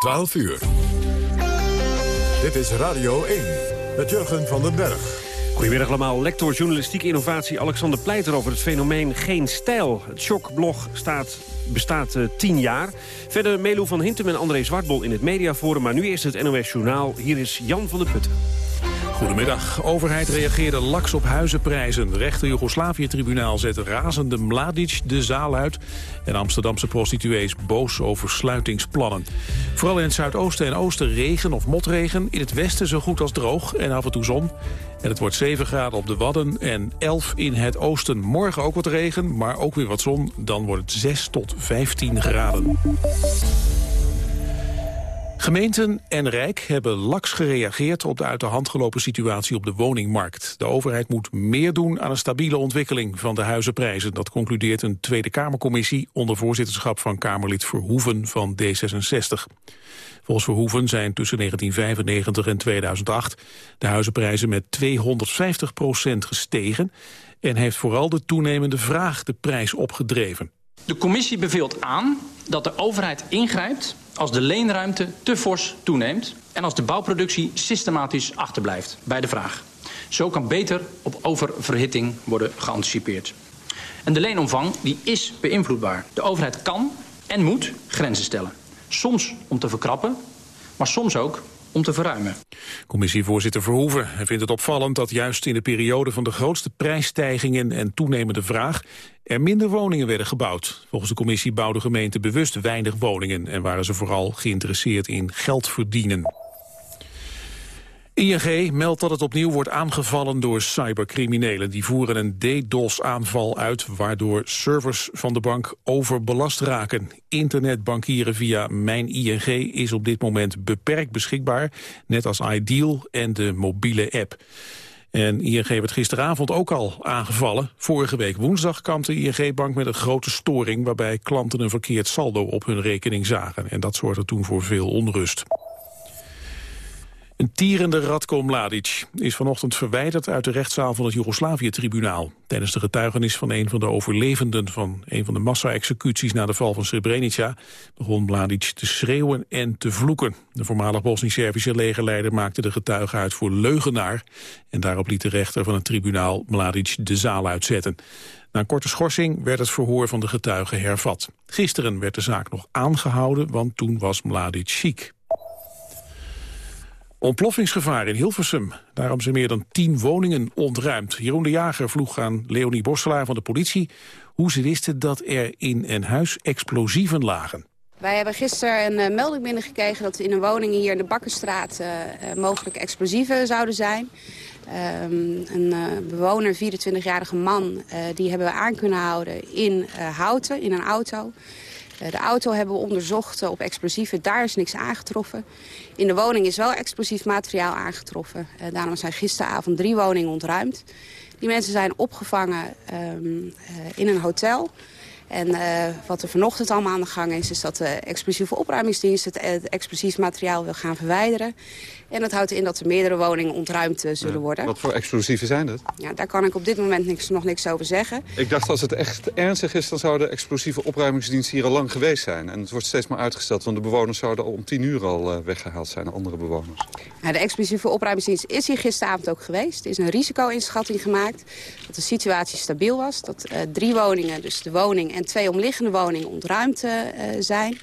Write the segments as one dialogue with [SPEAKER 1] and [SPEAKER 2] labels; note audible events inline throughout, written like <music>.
[SPEAKER 1] 12 uur. Dit is Radio 1 met Jurgen van den Berg.
[SPEAKER 2] Goedemiddag allemaal. Lector journalistieke innovatie Alexander Pleiter over het fenomeen Geen Stijl. Het shockblog staat, bestaat uh, tien jaar. Verder Melo van Hintem en André Zwartbol in het mediaforum. Maar nu eerst het NOS Journaal. Hier is Jan van der Putten.
[SPEAKER 3] Goedemiddag. Overheid reageerde laks op huizenprijzen. Rechter Joegoslavië-tribunaal zette razende Mladic de zaal uit. En Amsterdamse prostituees boos over sluitingsplannen. Vooral in het zuidoosten en oosten regen of motregen. In het westen zo goed als droog en af en toe zon. En het wordt 7 graden op de Wadden en 11 in het oosten. Morgen ook wat regen, maar ook weer wat zon. Dan wordt het 6 tot 15 graden. Gemeenten en Rijk hebben laks gereageerd op de uit de hand gelopen situatie op de woningmarkt. De overheid moet meer doen aan een stabiele ontwikkeling van de huizenprijzen. Dat concludeert een Tweede Kamercommissie onder voorzitterschap van Kamerlid Verhoeven van D66. Volgens Verhoeven zijn tussen 1995 en 2008 de huizenprijzen met 250 procent gestegen en heeft vooral de toenemende vraag de prijs opgedreven.
[SPEAKER 4] De commissie beveelt aan dat de overheid ingrijpt als de leenruimte te fors toeneemt... en als de bouwproductie systematisch achterblijft bij de vraag. Zo kan beter op oververhitting worden geanticipeerd. En de leenomvang die is beïnvloedbaar. De overheid kan en moet grenzen stellen. Soms om te verkrappen, maar soms ook om te verruimen.
[SPEAKER 3] Commissievoorzitter Verhoeven vindt het opvallend dat juist in de periode van de grootste prijsstijgingen en toenemende vraag er minder woningen werden gebouwd. Volgens de commissie bouwden gemeenten bewust weinig woningen en waren ze vooral geïnteresseerd in geld verdienen. ING meldt dat het opnieuw wordt aangevallen door cybercriminelen. Die voeren een DDoS-aanval uit, waardoor servers van de bank overbelast raken. Internetbankieren via Mijn ING is op dit moment beperkt beschikbaar, net als Ideal en de mobiele app. En ING werd gisteravond ook al aangevallen. Vorige week woensdag de ING-bank met een grote storing... waarbij klanten een verkeerd saldo op hun rekening zagen. En dat zorgde toen voor veel onrust. Een tierende Radko Mladic is vanochtend verwijderd uit de rechtszaal van het Joegoslavië-tribunaal. Tijdens de getuigenis van een van de overlevenden van een van de massa-executies na de val van Srebrenica begon Mladic te schreeuwen en te vloeken. De voormalig Bosnisch-Servische legerleider maakte de getuige uit voor leugenaar en daarop liet de rechter van het tribunaal Mladic de zaal uitzetten. Na een korte schorsing werd het verhoor van de getuige hervat. Gisteren werd de zaak nog aangehouden, want toen was Mladic ziek. Ontploffingsgevaar in Hilversum. Daarom zijn meer dan tien woningen ontruimd. Jeroen de Jager vroeg aan Leonie Borselaar van de politie... hoe ze wisten dat er in een huis explosieven lagen.
[SPEAKER 5] Wij hebben gisteren een uh, melding binnengekregen dat in een woning hier in de Bakkenstraat uh, mogelijk explosieven zouden zijn. Um, een bewoner, 24-jarige man, die hebben we aan kunnen houden in Houten, in een auto. De auto hebben we onderzocht op explosieven, daar is niks aangetroffen. In de woning is wel explosief materiaal aangetroffen. Uh, daarom zijn gisteravond drie woningen ontruimd. Die mensen zijn opgevangen uh, in een hotel. En wat er vanochtend allemaal aan de gang is... is dat de explosieve opruimingsdienst het, het explosief materiaal wil gaan verwijderen. En dat houdt in dat er meerdere woningen ontruimd uh, zullen worden.
[SPEAKER 6] Wat voor explosieven zijn dat?
[SPEAKER 5] Ja, daar kan ik op dit moment niks, nog niks over zeggen.
[SPEAKER 6] Ik dacht als het echt ernstig is, dan zou de explosieve opruimingsdienst hier al lang geweest zijn. En het wordt steeds maar uitgesteld, want de bewoners zouden al om tien uur al uh, weggehaald zijn, andere bewoners.
[SPEAKER 5] De explosieve opruimingsdienst is hier gisteravond ook geweest. Er is een risico-inschatting gemaakt dat de situatie stabiel was. Dat uh, drie woningen, dus de woning en twee omliggende woningen ontruimd zijn.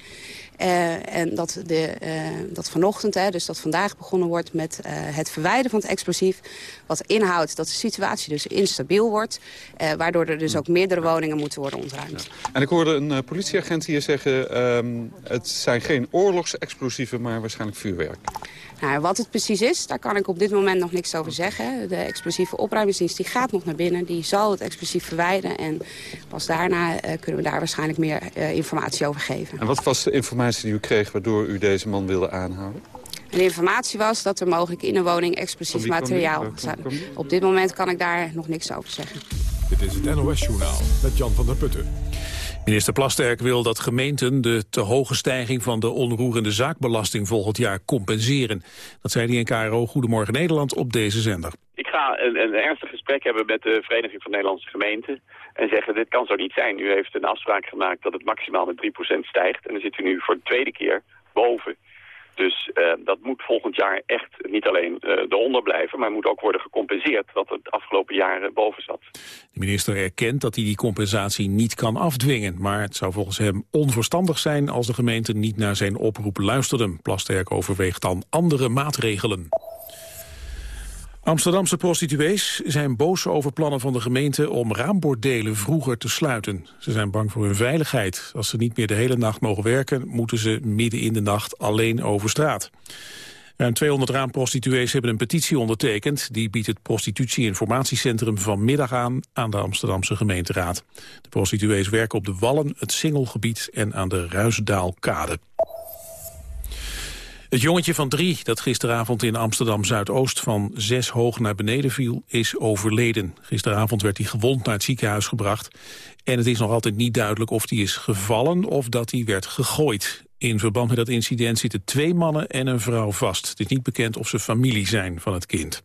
[SPEAKER 5] Uh, en dat, de, uh, dat vanochtend, hè, dus dat vandaag begonnen wordt met uh, het verwijderen van het explosief. Wat inhoudt dat de situatie dus instabiel wordt. waardoor er dus ook meerdere woningen moeten worden ontruimd.
[SPEAKER 6] Ja. En ik hoorde een politieagent hier zeggen... Um, het zijn geen oorlogsexplosieven, maar waarschijnlijk vuurwerk.
[SPEAKER 5] Nou, wat het precies is, daar kan ik op dit moment nog niks over zeggen. De explosieve opruimingsdienst die gaat nog naar binnen. Die zal het explosief verwijderen. En pas daarna uh, kunnen we daar waarschijnlijk meer uh, informatie over geven.
[SPEAKER 6] En wat was de informatie die u kreeg waardoor u deze man wilde aanhouden?
[SPEAKER 5] de informatie was dat er mogelijk in een woning explosief materiaal zat. Op dit moment kan ik daar nog niks over zeggen.
[SPEAKER 1] Dit is het NOS Journaal met Jan van der Putten.
[SPEAKER 3] Minister Plasterk wil dat gemeenten de te hoge stijging van de onroerende zaakbelasting volgend jaar compenseren. Dat zei hij in KRO Goedemorgen Nederland op deze zender.
[SPEAKER 7] Ik ga een, een ernstig gesprek hebben met de Vereniging van Nederlandse Gemeenten en zeggen dit kan zo niet zijn. U heeft een afspraak gemaakt dat het maximaal met 3% stijgt en dan zit u nu voor de tweede keer boven. Dus uh, dat moet volgend jaar echt niet alleen uh, eronder blijven... maar moet ook worden gecompenseerd dat het afgelopen jaren boven zat.
[SPEAKER 3] De minister erkent dat hij die compensatie niet kan afdwingen... maar het zou volgens hem onverstandig zijn als de gemeente niet naar zijn oproep luisterde. Plasterk overweegt dan andere maatregelen. Amsterdamse prostituees zijn boos over plannen van de gemeente om raambordelen vroeger te sluiten. Ze zijn bang voor hun veiligheid. Als ze niet meer de hele nacht mogen werken, moeten ze midden in de nacht alleen over straat. Ruim 200 raamprostituees hebben een petitie ondertekend. Die biedt het prostitutie-informatiecentrum vanmiddag aan aan de Amsterdamse gemeenteraad. De prostituees werken op de Wallen, het Singelgebied en aan de Ruisdaalkade. Het jongetje van drie dat gisteravond in Amsterdam-Zuidoost van zes hoog naar beneden viel, is overleden. Gisteravond werd hij gewond naar het ziekenhuis gebracht. En het is nog altijd niet duidelijk of hij is gevallen of dat hij werd gegooid. In verband met dat incident zitten twee mannen en een vrouw vast. Het is niet bekend of ze familie zijn van het kind.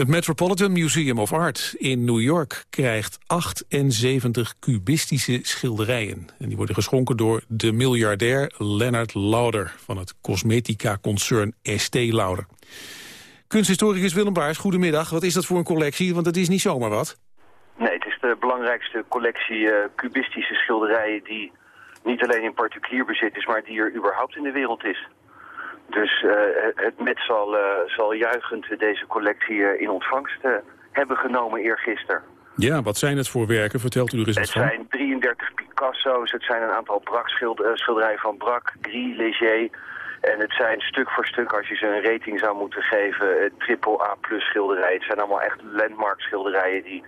[SPEAKER 3] Het Metropolitan Museum of Art in New York krijgt 78 cubistische schilderijen. En die worden geschonken door de miljardair Leonard Lauder van het cosmetica-concern Estée Lauder. Kunsthistoricus Willem Baars, goedemiddag. Wat is dat voor een collectie? Want het is niet zomaar wat.
[SPEAKER 8] Nee, het is de belangrijkste collectie uh, cubistische schilderijen die niet alleen in particulier bezit is, maar die er überhaupt in de wereld is. Dus uh, het Met zal, uh, zal juichend deze collectie in ontvangst hebben genomen eergisteren.
[SPEAKER 3] Ja, wat zijn het voor werken? Vertelt u er eens
[SPEAKER 8] wat
[SPEAKER 3] van.
[SPEAKER 8] Het zijn 33 Picasso's, het zijn een aantal Braque-schilderijen van Braque, Gris, Léger... En het zijn stuk voor stuk, als je ze een rating zou moeten geven, triple A plus schilderijen. Het zijn allemaal echt landmark schilderijen die,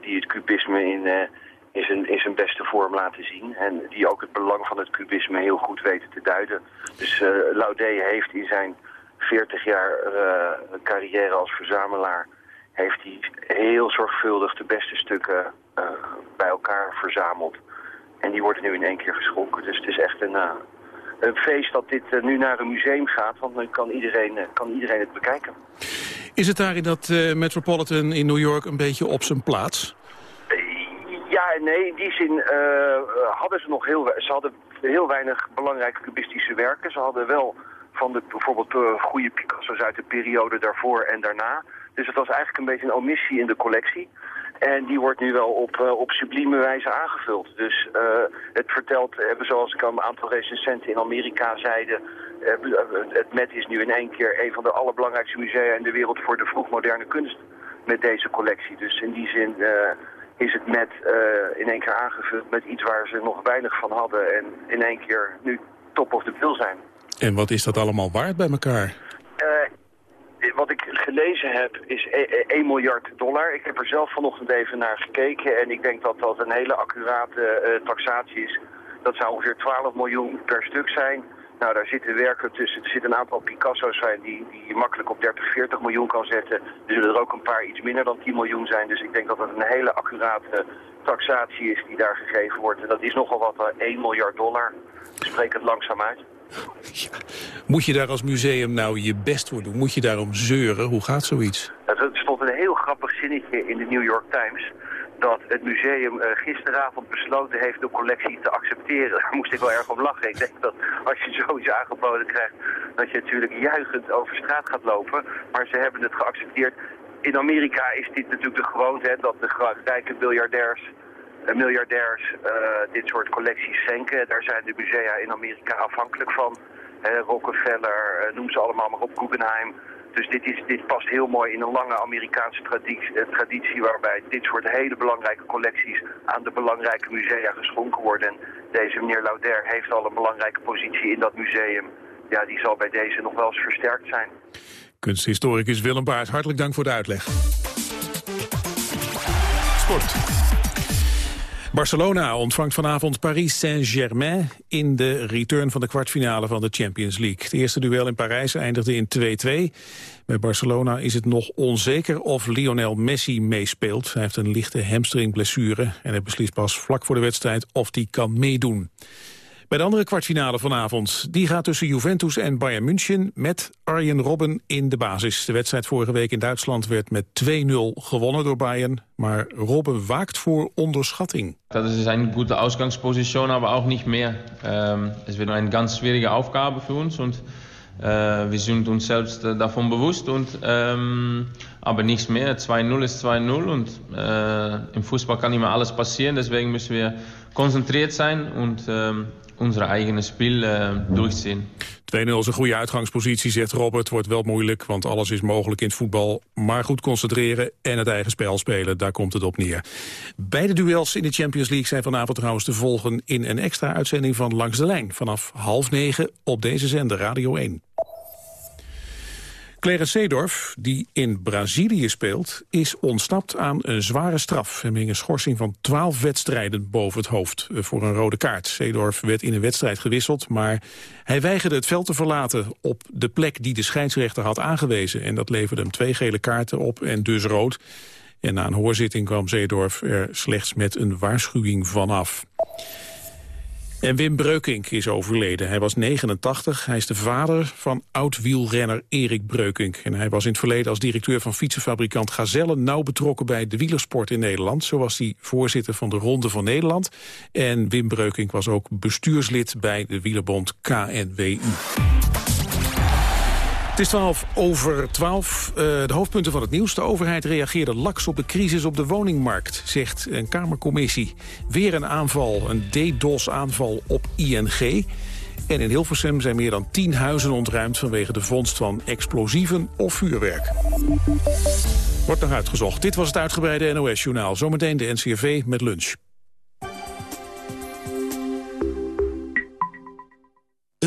[SPEAKER 8] die het cubisme in, in zijn, in zijn beste vorm laten zien. En die ook het belang van het kubisme heel goed weten te duiden. Dus uh, Laudet heeft in zijn 40 jaar uh, carrière als verzamelaar... heeft hij heel zorgvuldig de beste stukken uh, bij elkaar verzameld. En die worden nu in één keer geschonken. Dus het is echt een, een feest dat dit nu naar een museum gaat. Want dan kan iedereen, kan iedereen het bekijken.
[SPEAKER 3] Is het daar in dat Metropolitan in New York een beetje op zijn plaats?
[SPEAKER 8] En nee, in die zin uh, hadden ze nog heel, ze hadden heel weinig belangrijke cubistische werken. Ze hadden wel van de bijvoorbeeld goede Picasso's uit de periode daarvoor en daarna. Dus het was eigenlijk een beetje een omissie in de collectie. En die wordt nu wel op, op sublieme wijze aangevuld. Dus het vertelt, zoals ik al een aantal recensenten in Amerika zeiden... het Met is nu in één keer een van de allerbelangrijkste musea in de wereld voor de vroegmoderne kunst met deze collectie. Dus in die zin is het met uh, in één keer aangevuld met iets waar ze nog weinig van hadden. En in één keer nu top of the bill zijn.
[SPEAKER 3] En wat is dat allemaal waard bij elkaar?
[SPEAKER 8] Uh, wat ik gelezen heb is 1 miljard dollar. Ik heb er zelf vanochtend even naar gekeken. En ik denk dat dat een hele accurate uh, taxatie is. Dat zou ongeveer 12 miljoen per stuk zijn. Nou, daar zitten werken tussen. Er zitten een aantal Picasso's zijn die, die je makkelijk op 30, 40 miljoen kan zetten. Er zullen er ook een paar iets minder dan 10 miljoen zijn. Dus ik denk dat het een hele accurate taxatie is die daar gegeven wordt. En dat is nogal wat, 1 miljard dollar. Spreek het langzaam uit.
[SPEAKER 3] Ja. Moet je daar als museum nou je best voor doen? Moet je daarom zeuren? Hoe gaat zoiets?
[SPEAKER 8] Er stond een heel grappig zinnetje in de New York Times dat het museum uh, gisteravond besloten heeft de collectie te accepteren. <laughs> Daar moest ik wel erg om lachen. Ik denk dat als je zoiets aangeboden krijgt, dat je natuurlijk juichend over straat gaat lopen. Maar ze hebben het geaccepteerd. In Amerika is dit natuurlijk de gewoonte, dat de rijke miljardairs, uh, miljardairs uh, dit soort collecties schenken. Daar zijn de musea in Amerika afhankelijk van. Rockefeller, noem ze allemaal maar op, Guggenheim. Dus dit, dit past heel mooi in een lange Amerikaanse traditie, eh, traditie waarbij dit soort hele belangrijke collecties aan de belangrijke musea geschonken worden. En deze meneer Lauder heeft al een belangrijke positie in dat museum. Ja, die zal bij deze nog wel eens versterkt zijn.
[SPEAKER 3] Kunsthistoricus Willem Baars, hartelijk dank voor de uitleg. Sport. Barcelona ontvangt vanavond Paris Saint-Germain in de return van de kwartfinale van de Champions League. Het eerste duel in Parijs eindigde in 2-2. Bij Barcelona is het nog onzeker of Lionel Messi meespeelt. Hij heeft een lichte hamstringblessure en hij beslist pas vlak voor de wedstrijd of hij kan meedoen. Bij de andere kwartfinale vanavond, die gaat tussen Juventus en Bayern München met Arjen Robben in de basis. De wedstrijd vorige week in Duitsland werd met 2-0 gewonnen door Bayern, maar Robben waakt voor onderschatting.
[SPEAKER 9] Dat is een goede uitgangspositie, maar ook niet meer. Ähm, es wird een ganz schwierige Aufgabe für uns und äh, wir sind uns selbst äh, davon und ähm, aber nichts mehr. 2-0 ist 2-0 und äh, im Fußball kann immer alles passieren, deswegen müssen wir konzentriert sein und onze eigen spel uh, durchziehen.
[SPEAKER 3] 2-0 is een goede uitgangspositie, zegt Robert. Wordt wel moeilijk, want alles is mogelijk in het voetbal. Maar goed concentreren en het eigen spel spelen, daar komt het op neer. Beide duels in de Champions League zijn vanavond trouwens te volgen... in een extra uitzending van Langs de Lijn. Vanaf half negen op deze zender, Radio 1. Clarence Seedorf, die in Brazilië speelt, is ontsnapt aan een zware straf. Hem hing een schorsing van 12 wedstrijden boven het hoofd eh, voor een rode kaart. Seedorf werd in een wedstrijd gewisseld, maar hij weigerde het veld te verlaten op de plek die de scheidsrechter had aangewezen. En dat leverde hem twee gele kaarten op en dus rood. En na een hoorzitting kwam Zeedorf er slechts met een waarschuwing vanaf. En Wim Breukink is overleden. Hij was 89. Hij is de vader van oud-wielrenner Erik Breukink. En hij was in het verleden als directeur van fietsenfabrikant Gazelle... nauw betrokken bij de wielersport in Nederland. Zo was hij voorzitter van de Ronde van Nederland. En Wim Breukink was ook bestuurslid bij de wielerbond KNWU. Het is 12 over 12. Uh, de hoofdpunten van het nieuws. De overheid reageerde laks op de crisis op de woningmarkt, zegt een Kamercommissie. Weer een aanval, een DDoS-aanval op ING. En in Hilversum zijn meer dan 10 huizen ontruimd... vanwege de vondst van explosieven of vuurwerk. Wordt nog uitgezocht. Dit was het uitgebreide NOS-journaal. Zometeen de NCRV met lunch.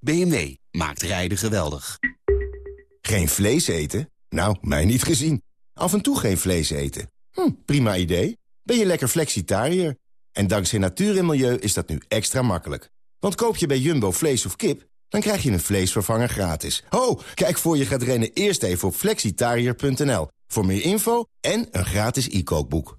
[SPEAKER 10] BMW maakt rijden geweldig.
[SPEAKER 11] Geen vlees eten? Nou, mij niet gezien. Af en toe geen vlees eten. Hm, prima idee. Ben je lekker flexitariër? En dankzij natuur en milieu is dat nu extra makkelijk. Want koop je bij Jumbo vlees of kip, dan krijg je een vleesvervanger gratis. Ho, kijk voor je gaat rennen eerst even op flexitariër.nl. Voor meer info en een gratis e-kookboek.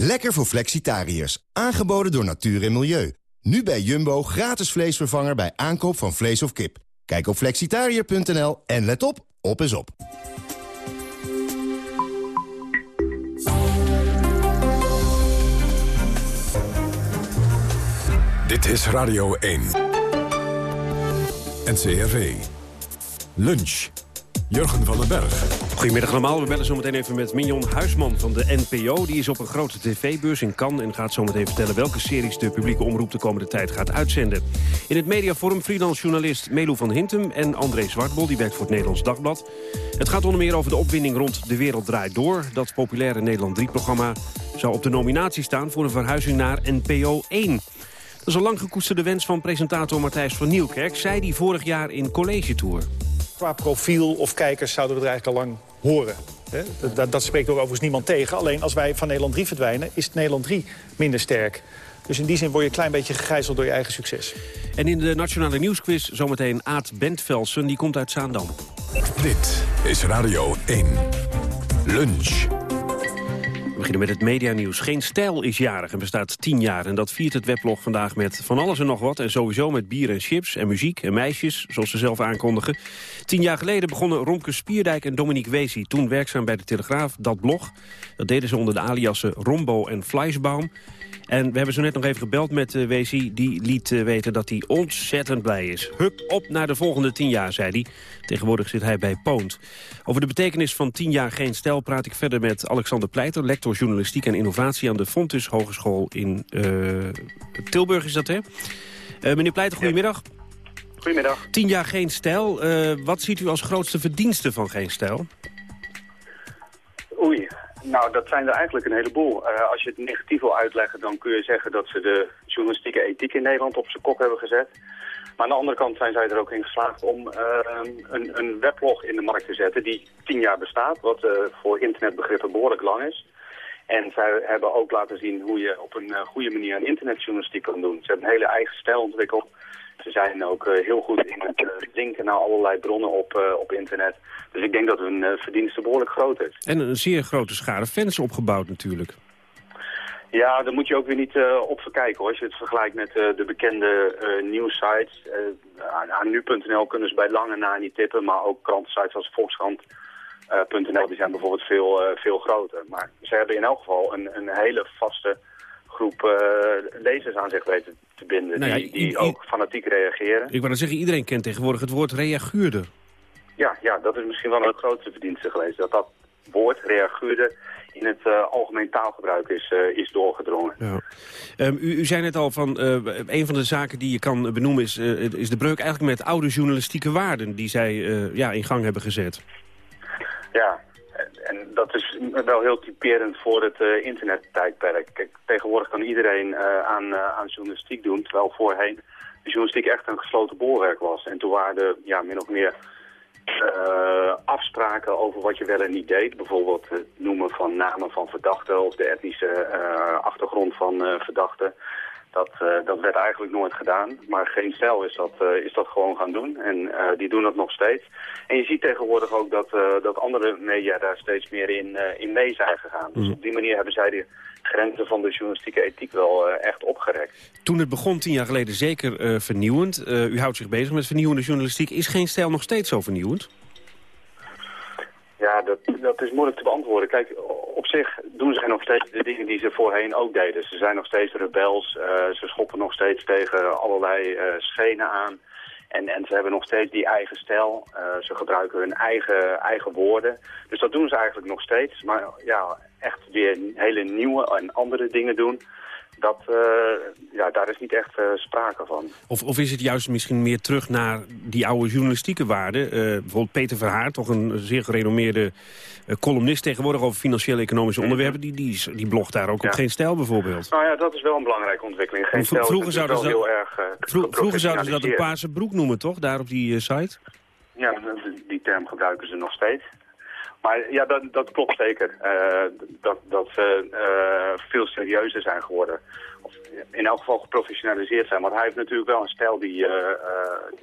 [SPEAKER 11] Lekker voor flexitariërs. Aangeboden door Natuur en Milieu. Nu bij Jumbo gratis vleesvervanger bij aankoop van vlees of kip. Kijk op flexitariër.nl en let op, op is op.
[SPEAKER 1] Dit is Radio 1. NCRV. Lunch. Jurgen van den Berg.
[SPEAKER 2] Goedemiddag allemaal. We bellen zometeen even met Mignon Huisman van de NPO. Die is op een grote tv-beurs in Cannes en gaat zometeen vertellen... welke series de publieke omroep de komende tijd gaat uitzenden. In het mediaforum freelance journalist Melu van Hintem en André Zwartbol... die werkt voor het Nederlands Dagblad. Het gaat onder meer over de opwinding rond De Wereld Draait Door. Dat populaire Nederland 3-programma zou op de nominatie staan... voor een verhuizing naar NPO 1. Dat is een lang gekoesterde wens van presentator Matthijs van Nieuwkerk... zei die vorig jaar in College Tour.
[SPEAKER 12] Qua profiel of kijkers zouden we er eigenlijk al lang horen. Dat, dat spreekt ook overigens niemand tegen. Alleen als wij van Nederland 3 verdwijnen, is Nederland 3 minder sterk. Dus in die zin word je een klein beetje gegijzeld door je eigen succes.
[SPEAKER 2] En in de Nationale Nieuwsquiz zometeen Aad Bentvelsen. Die komt uit Zaandam.
[SPEAKER 1] Dit is Radio 1. Lunch.
[SPEAKER 2] We beginnen met het medianieuws. Geen Stijl is jarig en bestaat tien jaar. En dat viert het weblog vandaag met van alles en nog wat. En sowieso met bier en chips en muziek en meisjes, zoals ze zelf aankondigen. Tien jaar geleden begonnen Romke Spierdijk en Dominique Wezi... toen werkzaam bij de Telegraaf, dat blog. Dat deden ze onder de aliassen Rombo en Fleischbaum. En we hebben zo net nog even gebeld met uh, Wezi. Die liet uh, weten dat hij ontzettend blij is. Hup, op naar de volgende tien jaar, zei hij. Tegenwoordig zit hij bij Poont. Over de betekenis van tien jaar geen stijl praat ik verder met Alexander Pleiter... lector journalistiek en innovatie aan de Fontes Hogeschool in uh, Tilburg, is dat hè? meneer Pleiter, goedemiddag.
[SPEAKER 13] Goedemiddag.
[SPEAKER 2] Tien jaar geen stijl. wat ziet u als grootste verdienste van geen stijl?
[SPEAKER 13] Nou, dat zijn er eigenlijk een heleboel. Uh, als je het negatief wil uitleggen, dan kun je zeggen dat ze de journalistieke ethiek in Nederland op zijn kop hebben gezet. Maar aan de andere kant zijn zij er ook in geslaagd om uh, een, een, weblog in de markt te zetten die tien jaar bestaat, wat uh, voor internetbegrippen behoorlijk lang is. En zij hebben ook laten zien hoe je op een goede manier een internetjournalistiek kan doen. Ze hebben een hele eigen stijl ontwikkeld. Ze zijn ook heel goed in het linken naar allerlei bronnen op, op internet. Dus ik denk dat hun uh, verdienste behoorlijk groot is.
[SPEAKER 2] En een zeer grote schare fans opgebouwd natuurlijk.
[SPEAKER 13] Ja, daar moet je ook weer niet uh, op verkijken hoor. Als je het vergelijkt met uh, de bekende nieuwsites. aan nu.nl kunnen ze bij lange na niet tippen, maar ook krantensites als Volkskrant.nl die zijn bijvoorbeeld veel, veel groter. Maar ze hebben in elk geval een, een hele vaste groep lezers aan zich weten te binden. Nou ja, die, die ook fanatiek reageren.
[SPEAKER 2] Ik wou dan zeggen, iedereen kent tegenwoordig het woord reaguurder.
[SPEAKER 13] Ja, ja, dat is misschien wel een grootste verdienste geweest. Dat dat woord, reaguurde, in het uh, algemeen taalgebruik is, uh, is doorgedrongen. Ja.
[SPEAKER 2] Um, u, u zei net al van, uh, een van de zaken die je kan benoemen is, is de breuk eigenlijk met oude journalistieke waarden die zij ja, in gang hebben gezet.
[SPEAKER 13] Ja, en dat is wel heel typerend voor het internettijdperk. Kijk, tegenwoordig kan iedereen aan, aan journalistiek doen, terwijl voorheen de journalistiek echt een gesloten bolwerk was. En toen waren er ja, min of meer afspraken over wat je wel en niet deed. Bijvoorbeeld het noemen van namen van verdachten of de etnische achtergrond van verdachten. Dat, dat werd eigenlijk nooit gedaan. Maar geen stijl is dat, is dat gewoon gaan doen. En die doen dat nog steeds. En je ziet tegenwoordig ook dat, dat andere media daar steeds meer in, in mee zijn gegaan. Dus mhm. op die manier hebben zij de grenzen van de journalistieke ethiek wel echt opgerekt.
[SPEAKER 2] Toen het begon tien jaar geleden zeker vernieuwend. u houdt zich bezig met vernieuwende journalistiek. Is geen stijl nog steeds zo vernieuwend?
[SPEAKER 13] Dat, is moeilijk te beantwoorden. Kijk, op zich doen zij nog steeds de dingen die ze voorheen ook deden. Ze zijn nog steeds rebels, uh, ze schoppen nog steeds tegen allerlei uh, schenen aan. En, en ze hebben nog steeds die eigen stijl. Uh, ze gebruiken hun eigen, eigen woorden. Dus dat doen ze eigenlijk nog steeds. Maar ja, echt weer hele nieuwe en andere dingen doen dat, uh, ja, daar is niet echt uh, sprake van.
[SPEAKER 2] Of, of is het juist misschien meer terug naar die oude journalistieke waarden? Uh, bijvoorbeeld Peter Verhaar, toch een zeer gerenommeerde columnist tegenwoordig over financiële economische onderwerpen. Die, die, die blogt daar ook op geen stijl bijvoorbeeld.
[SPEAKER 13] Nou ja, dat is wel een belangrijke ontwikkeling. Geen
[SPEAKER 2] stijl,
[SPEAKER 13] vroeger
[SPEAKER 2] zouden
[SPEAKER 13] ze
[SPEAKER 2] dat,
[SPEAKER 13] heel erg
[SPEAKER 2] Vroeger zouden ze dat een paarse broek noemen, toch? Daar op die site?
[SPEAKER 13] Ja, die term gebruiken ze nog steeds. Maar ja, dat, dat klopt zeker. Uh, dat, dat ze uh, veel serieuzer zijn geworden. Of in elk geval geprofessionaliseerd zijn. Want hij heeft natuurlijk wel een stijl die, uh,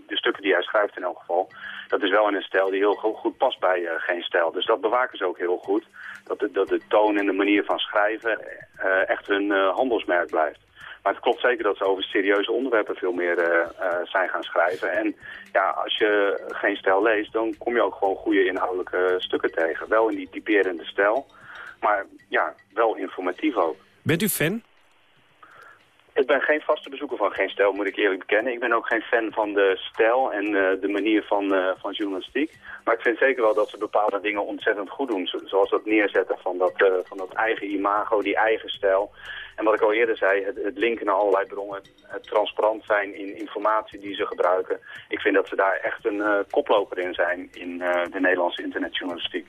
[SPEAKER 13] de stukken die hij schrijft in elk geval, dat is wel een stijl die heel goed past bij geen stijl. Dus dat bewaken ze ook heel goed. Dat de, dat de toon en de manier van schrijven echt hun handelsmerk blijft. Maar het klopt zeker dat ze over serieuze onderwerpen veel meer uh, uh, zijn gaan schrijven. En ja, als je geen stijl leest, dan kom je ook gewoon goede inhoudelijke stukken tegen. Wel in die typerende stijl, maar ja, wel informatief ook.
[SPEAKER 2] Bent u fan?
[SPEAKER 13] Ik ben geen vaste bezoeker van Geen Stijl, moet ik eerlijk bekennen. Ik ben ook geen fan van de stijl en uh, de manier van, uh, van journalistiek. Maar ik vind zeker wel dat ze bepaalde dingen ontzettend goed doen. Zoals dat neerzetten van dat, uh, van dat eigen imago, die eigen stijl. En wat ik al eerder zei, het, het, linken naar allerlei bronnen, het transparant zijn in informatie die ze gebruiken. Ik vind dat ze daar echt een uh, koploper in zijn in uh, de Nederlandse internetjournalistiek.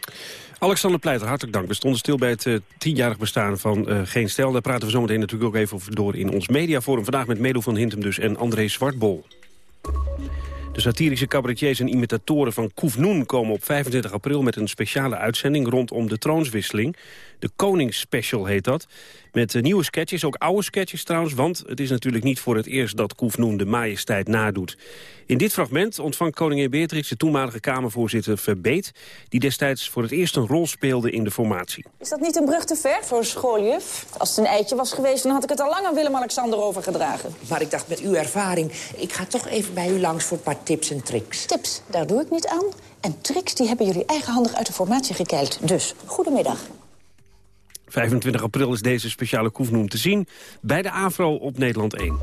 [SPEAKER 2] Alexander Pleiter, hartelijk dank. We stonden stil bij het uh, tienjarig bestaan van Geen Stel. Daar praten we zometeen natuurlijk ook even over door in ons mediaforum. Vandaag met Melo van Hintem dus en André Zwartbol. De satirische cabaretiers en imitatoren van Koef Noen komen op 25 april met een speciale uitzending rondom de troonswisseling. De Koningsspecial heet dat. Met eh, nieuwe sketches, ook oude sketches trouwens, want het is natuurlijk niet voor het eerst dat Koef Noen de majesteit nadoet. In dit fragment ontvangt koningin Beatrix de toenmalige Kamervoorzitter Verbeet, die destijds voor het eerst een rol speelde in de formatie.
[SPEAKER 14] Is dat niet een brug te ver voor een schooljuf? Als het een eitje was geweest, dan had ik het al lang aan Willem-Alexander overgedragen.
[SPEAKER 15] Maar ik dacht, met uw ervaring, ik ga toch even bij u langs voor een paar tips en tricks.
[SPEAKER 14] Tips, daar doe ik niet aan. En tricks, die hebben jullie eigenhandig uit de formatie gekeild. Dus, goedemiddag.
[SPEAKER 2] 25 april is deze speciale koefnoem te zien bij de AVRO op Nederland 1.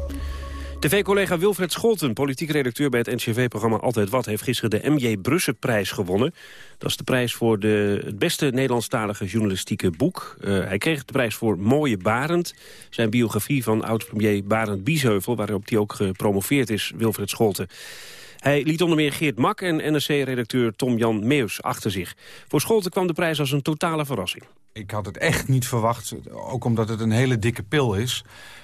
[SPEAKER 2] TV-collega Wilfred Scholten, politiek redacteur bij het NCV-programma Altijd Wat... heeft gisteren de M.J. Brussenprijs gewonnen. Dat is de prijs voor de, het beste Nederlandstalige journalistieke boek. Uh, hij kreeg de prijs voor Mooie Barend. Zijn biografie van oud-premier Barend Biesheuvel... waarop hij ook gepromoveerd is, Wilfred Scholten. Hij liet onder meer Geert Mak en NRC-redacteur Tom-Jan Meus achter zich. Voor Scholten kwam de prijs als een totale verrassing.
[SPEAKER 16] Ik had het echt niet verwacht, ook omdat het een hele dikke pil is.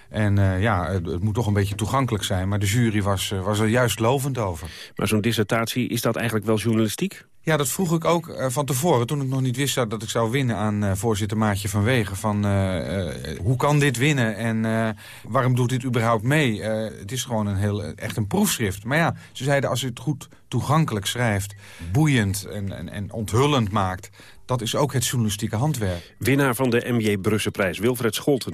[SPEAKER 16] En uh, ja, het, het, moet toch een beetje toegankelijk zijn. Maar de jury was, uh, was er juist lovend over.
[SPEAKER 2] Maar zo'n dissertatie, is dat eigenlijk wel journalistiek?
[SPEAKER 16] Ja, dat vroeg ik ook uh, van tevoren, toen ik nog niet wist dat ik zou winnen aan voorzitter Maatje van Wegen. Van hoe kan dit winnen en waarom doet dit überhaupt mee? het is gewoon een heel, echt een proefschrift. Maar ja, ze zeiden als u het goed toegankelijk schrijft, boeiend en, en, en onthullend maakt... dat is ook het journalistieke handwerk.
[SPEAKER 2] Winnaar van de M.J. Brussenprijs, Wilfred Scholten.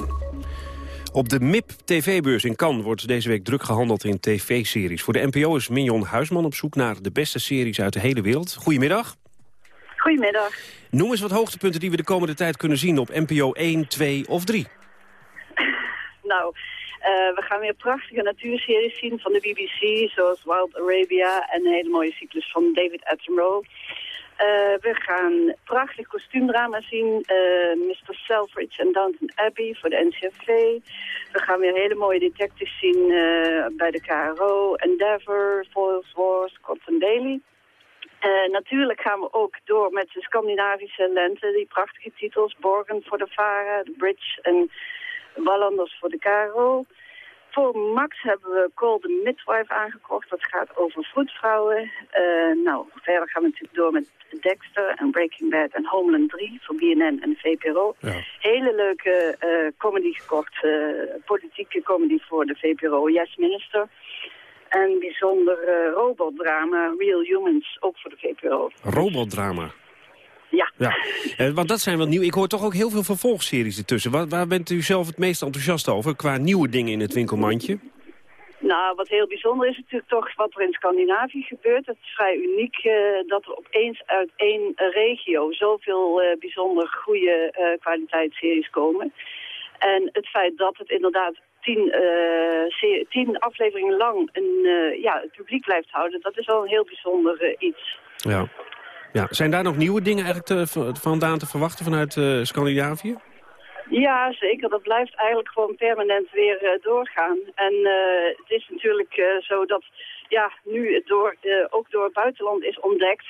[SPEAKER 2] Op de MIP TV-beurs in Cannes wordt deze week druk gehandeld in tv-series. Voor de NPO is Mignon Huisman op zoek naar de beste series uit de hele wereld. Goedemiddag.
[SPEAKER 17] Goedemiddag.
[SPEAKER 2] Noem eens wat hoogtepunten die we de komende tijd kunnen zien op NPO 1, 2 of 3. <laughs>
[SPEAKER 17] nou, uh, we gaan weer prachtige natuurseries zien van de BBC, zoals Wild Arabia en een hele mooie cyclus van David Attenborough. Uh, we gaan prachtig kostuumdrama zien. Uh, Mr. Selfridge en Downton Abbey voor de NCFV. We gaan weer hele mooie detectives zien uh, bij de KRO. Endeavour, Foils Wars, Cotton Daily. natuurlijk gaan we ook door met de Scandinavische lente. Die prachtige titels. Borgen voor de Vara, The Bridge en Wallanders voor de KRO. Voor Max hebben we Call the Midwife aangekocht. Dat gaat over vroedvrouwen. Uh, nou, verder gaan we natuurlijk door met Dexter en Breaking Bad en Homeland 3 voor BNN en de VPRO. Ja. Hele leuke uh, comedy gekocht, uh, politieke comedy voor de VPRO, Yes Minister. En bijzonder robotdrama, Real Humans, ook voor de VPRO.
[SPEAKER 2] Robotdrama?
[SPEAKER 17] Ja.
[SPEAKER 2] ja. Uh, want dat zijn wel nieuw. Ik hoor toch ook heel veel vervolgseries ertussen. Waar, waar bent u zelf het meest enthousiast over qua nieuwe dingen in het winkelmandje?
[SPEAKER 17] Nou, wat heel bijzonder is natuurlijk toch wat er in Scandinavië gebeurt. Het is vrij uniek uh, dat er opeens uit één regio zoveel uh, bijzonder goede uh, kwaliteitsseries komen. En het feit dat het inderdaad tien, tien afleveringen lang een, ja, het publiek blijft houden, dat is wel een heel bijzonder iets.
[SPEAKER 2] Ja. Ja. Zijn daar nog nieuwe dingen eigenlijk te, vandaan te verwachten vanuit Scandinavië?
[SPEAKER 17] Ja, zeker. Dat blijft eigenlijk gewoon permanent weer uh, doorgaan. En uh, het is natuurlijk uh, zo dat ja, nu het door, ook door het buitenland is ontdekt.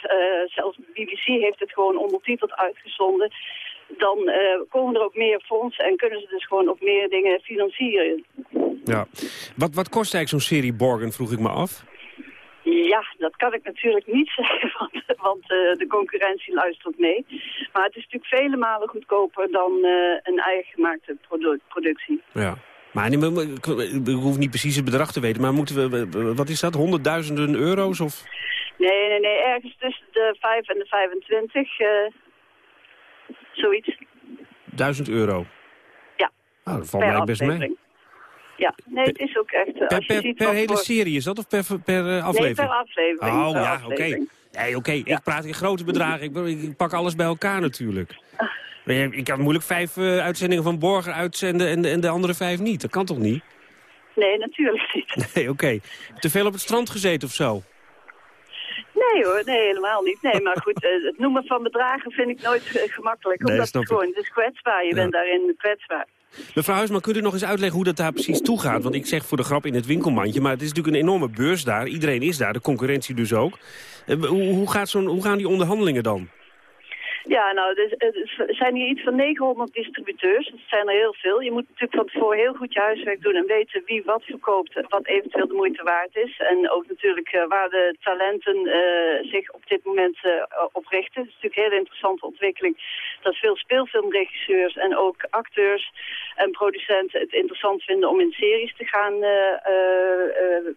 [SPEAKER 17] zelfs BBC heeft het gewoon ondertiteld uitgezonden. Dan komen er ook meer fondsen en kunnen ze dus gewoon ook meer dingen financieren.
[SPEAKER 2] Ja. Wat, wat kost eigenlijk zo'n serie Borgen, vroeg ik me af?
[SPEAKER 17] Ja, dat kan ik natuurlijk niet <laughs> zeggen, want, want uh, de concurrentie luistert mee. Maar het is natuurlijk vele malen goedkoper dan uh, een eigen gemaakte produ productie.
[SPEAKER 2] Ja. Maar ik hoef niet precies het bedrag te weten, maar moeten we, wat is dat, honderdduizenden euro's? Of?
[SPEAKER 17] Nee, nee, nee, ergens tussen de 5 en de 25, uh, zoiets.
[SPEAKER 2] Duizend euro?
[SPEAKER 17] Ja.
[SPEAKER 2] Oh, dat valt mij best mee.
[SPEAKER 17] Ja, nee, het is ook echt...
[SPEAKER 2] Per, per, per, per hele serie is dat of per, per aflevering?
[SPEAKER 17] Nee, per aflevering.
[SPEAKER 2] Oh,
[SPEAKER 17] per
[SPEAKER 2] ja, oké. Okay. Nee, oké, okay. ja. ik praat in grote bedragen. Ik, ik, pak alles bij elkaar natuurlijk. Ik kan moeilijk vijf uh, uitzendingen van Borger uitzenden en de, en de andere vijf niet. Dat kan toch niet?
[SPEAKER 17] Nee, natuurlijk niet. <laughs>
[SPEAKER 2] Nee, oké. Okay. Te veel op het strand gezeten of zo?
[SPEAKER 17] Nee hoor, nee, helemaal niet. Nee, maar goed, het noemen van bedragen vind ik nooit gemakkelijk.
[SPEAKER 2] Nee,
[SPEAKER 17] omdat het gewoon, het is kwetsbaar. Je ja. bent daarin kwetsbaar.
[SPEAKER 2] Mevrouw Huisman, kunt u nog eens uitleggen hoe dat daar precies toe gaat? Want ik zeg voor de grap in het winkelmandje, maar het is natuurlijk een enorme beurs daar. Iedereen is daar, de concurrentie dus ook. Uh, hoe, hoe, gaat hoe gaan die onderhandelingen dan?
[SPEAKER 17] Ja, nou, dus, er zijn hier iets van 900 distributeurs. Dat zijn er heel veel. Je moet natuurlijk van tevoren heel goed je huiswerk doen en weten wie wat verkoopt, wat eventueel de moeite waard is. En ook natuurlijk uh, waar de talenten uh, zich op dit moment uh, op richten. Het is natuurlijk een hele interessante ontwikkeling dat veel speelfilmregisseurs en ook acteurs en producenten het interessant vinden om in series te gaan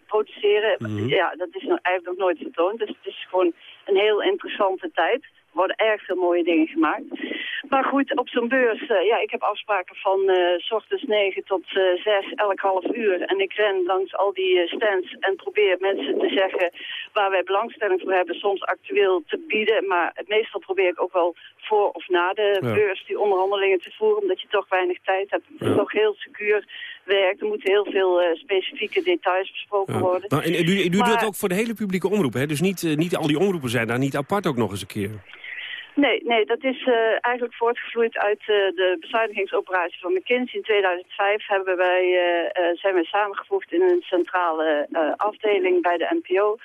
[SPEAKER 17] produceren. Mm -hmm. Ja, dat is nog, eigenlijk nog nooit vertoond. Dus het is gewoon een heel interessante tijd worden erg veel mooie dingen gemaakt. Maar goed, op zo'n beurs, uh, ja, ik heb afspraken van uh, s ochtends 9 tot uh, 6, elk half uur. En ik ren langs al die stands en probeer mensen te zeggen waar wij belangstelling voor hebben. Soms actueel te bieden, maar meestal probeer ik ook wel voor of na de ja. beurs die onderhandelingen te voeren. Omdat je toch weinig tijd hebt. Het is toch heel secuur Er moeten heel veel uh, specifieke details besproken ja. worden.
[SPEAKER 2] Nou, en, en u, u doet dat ook voor de hele publieke omroep, hè? Dus niet, uh, niet al die omroepen zijn daar niet apart ook nog eens een keer.
[SPEAKER 17] Nee, nee, dat is uh, eigenlijk voortgevloeid uit uh, de bezuinigingsoperatie van McKinsey. In 2005 hebben wij, uh, zijn wij samengevoegd in een centrale afdeling bij de NPO.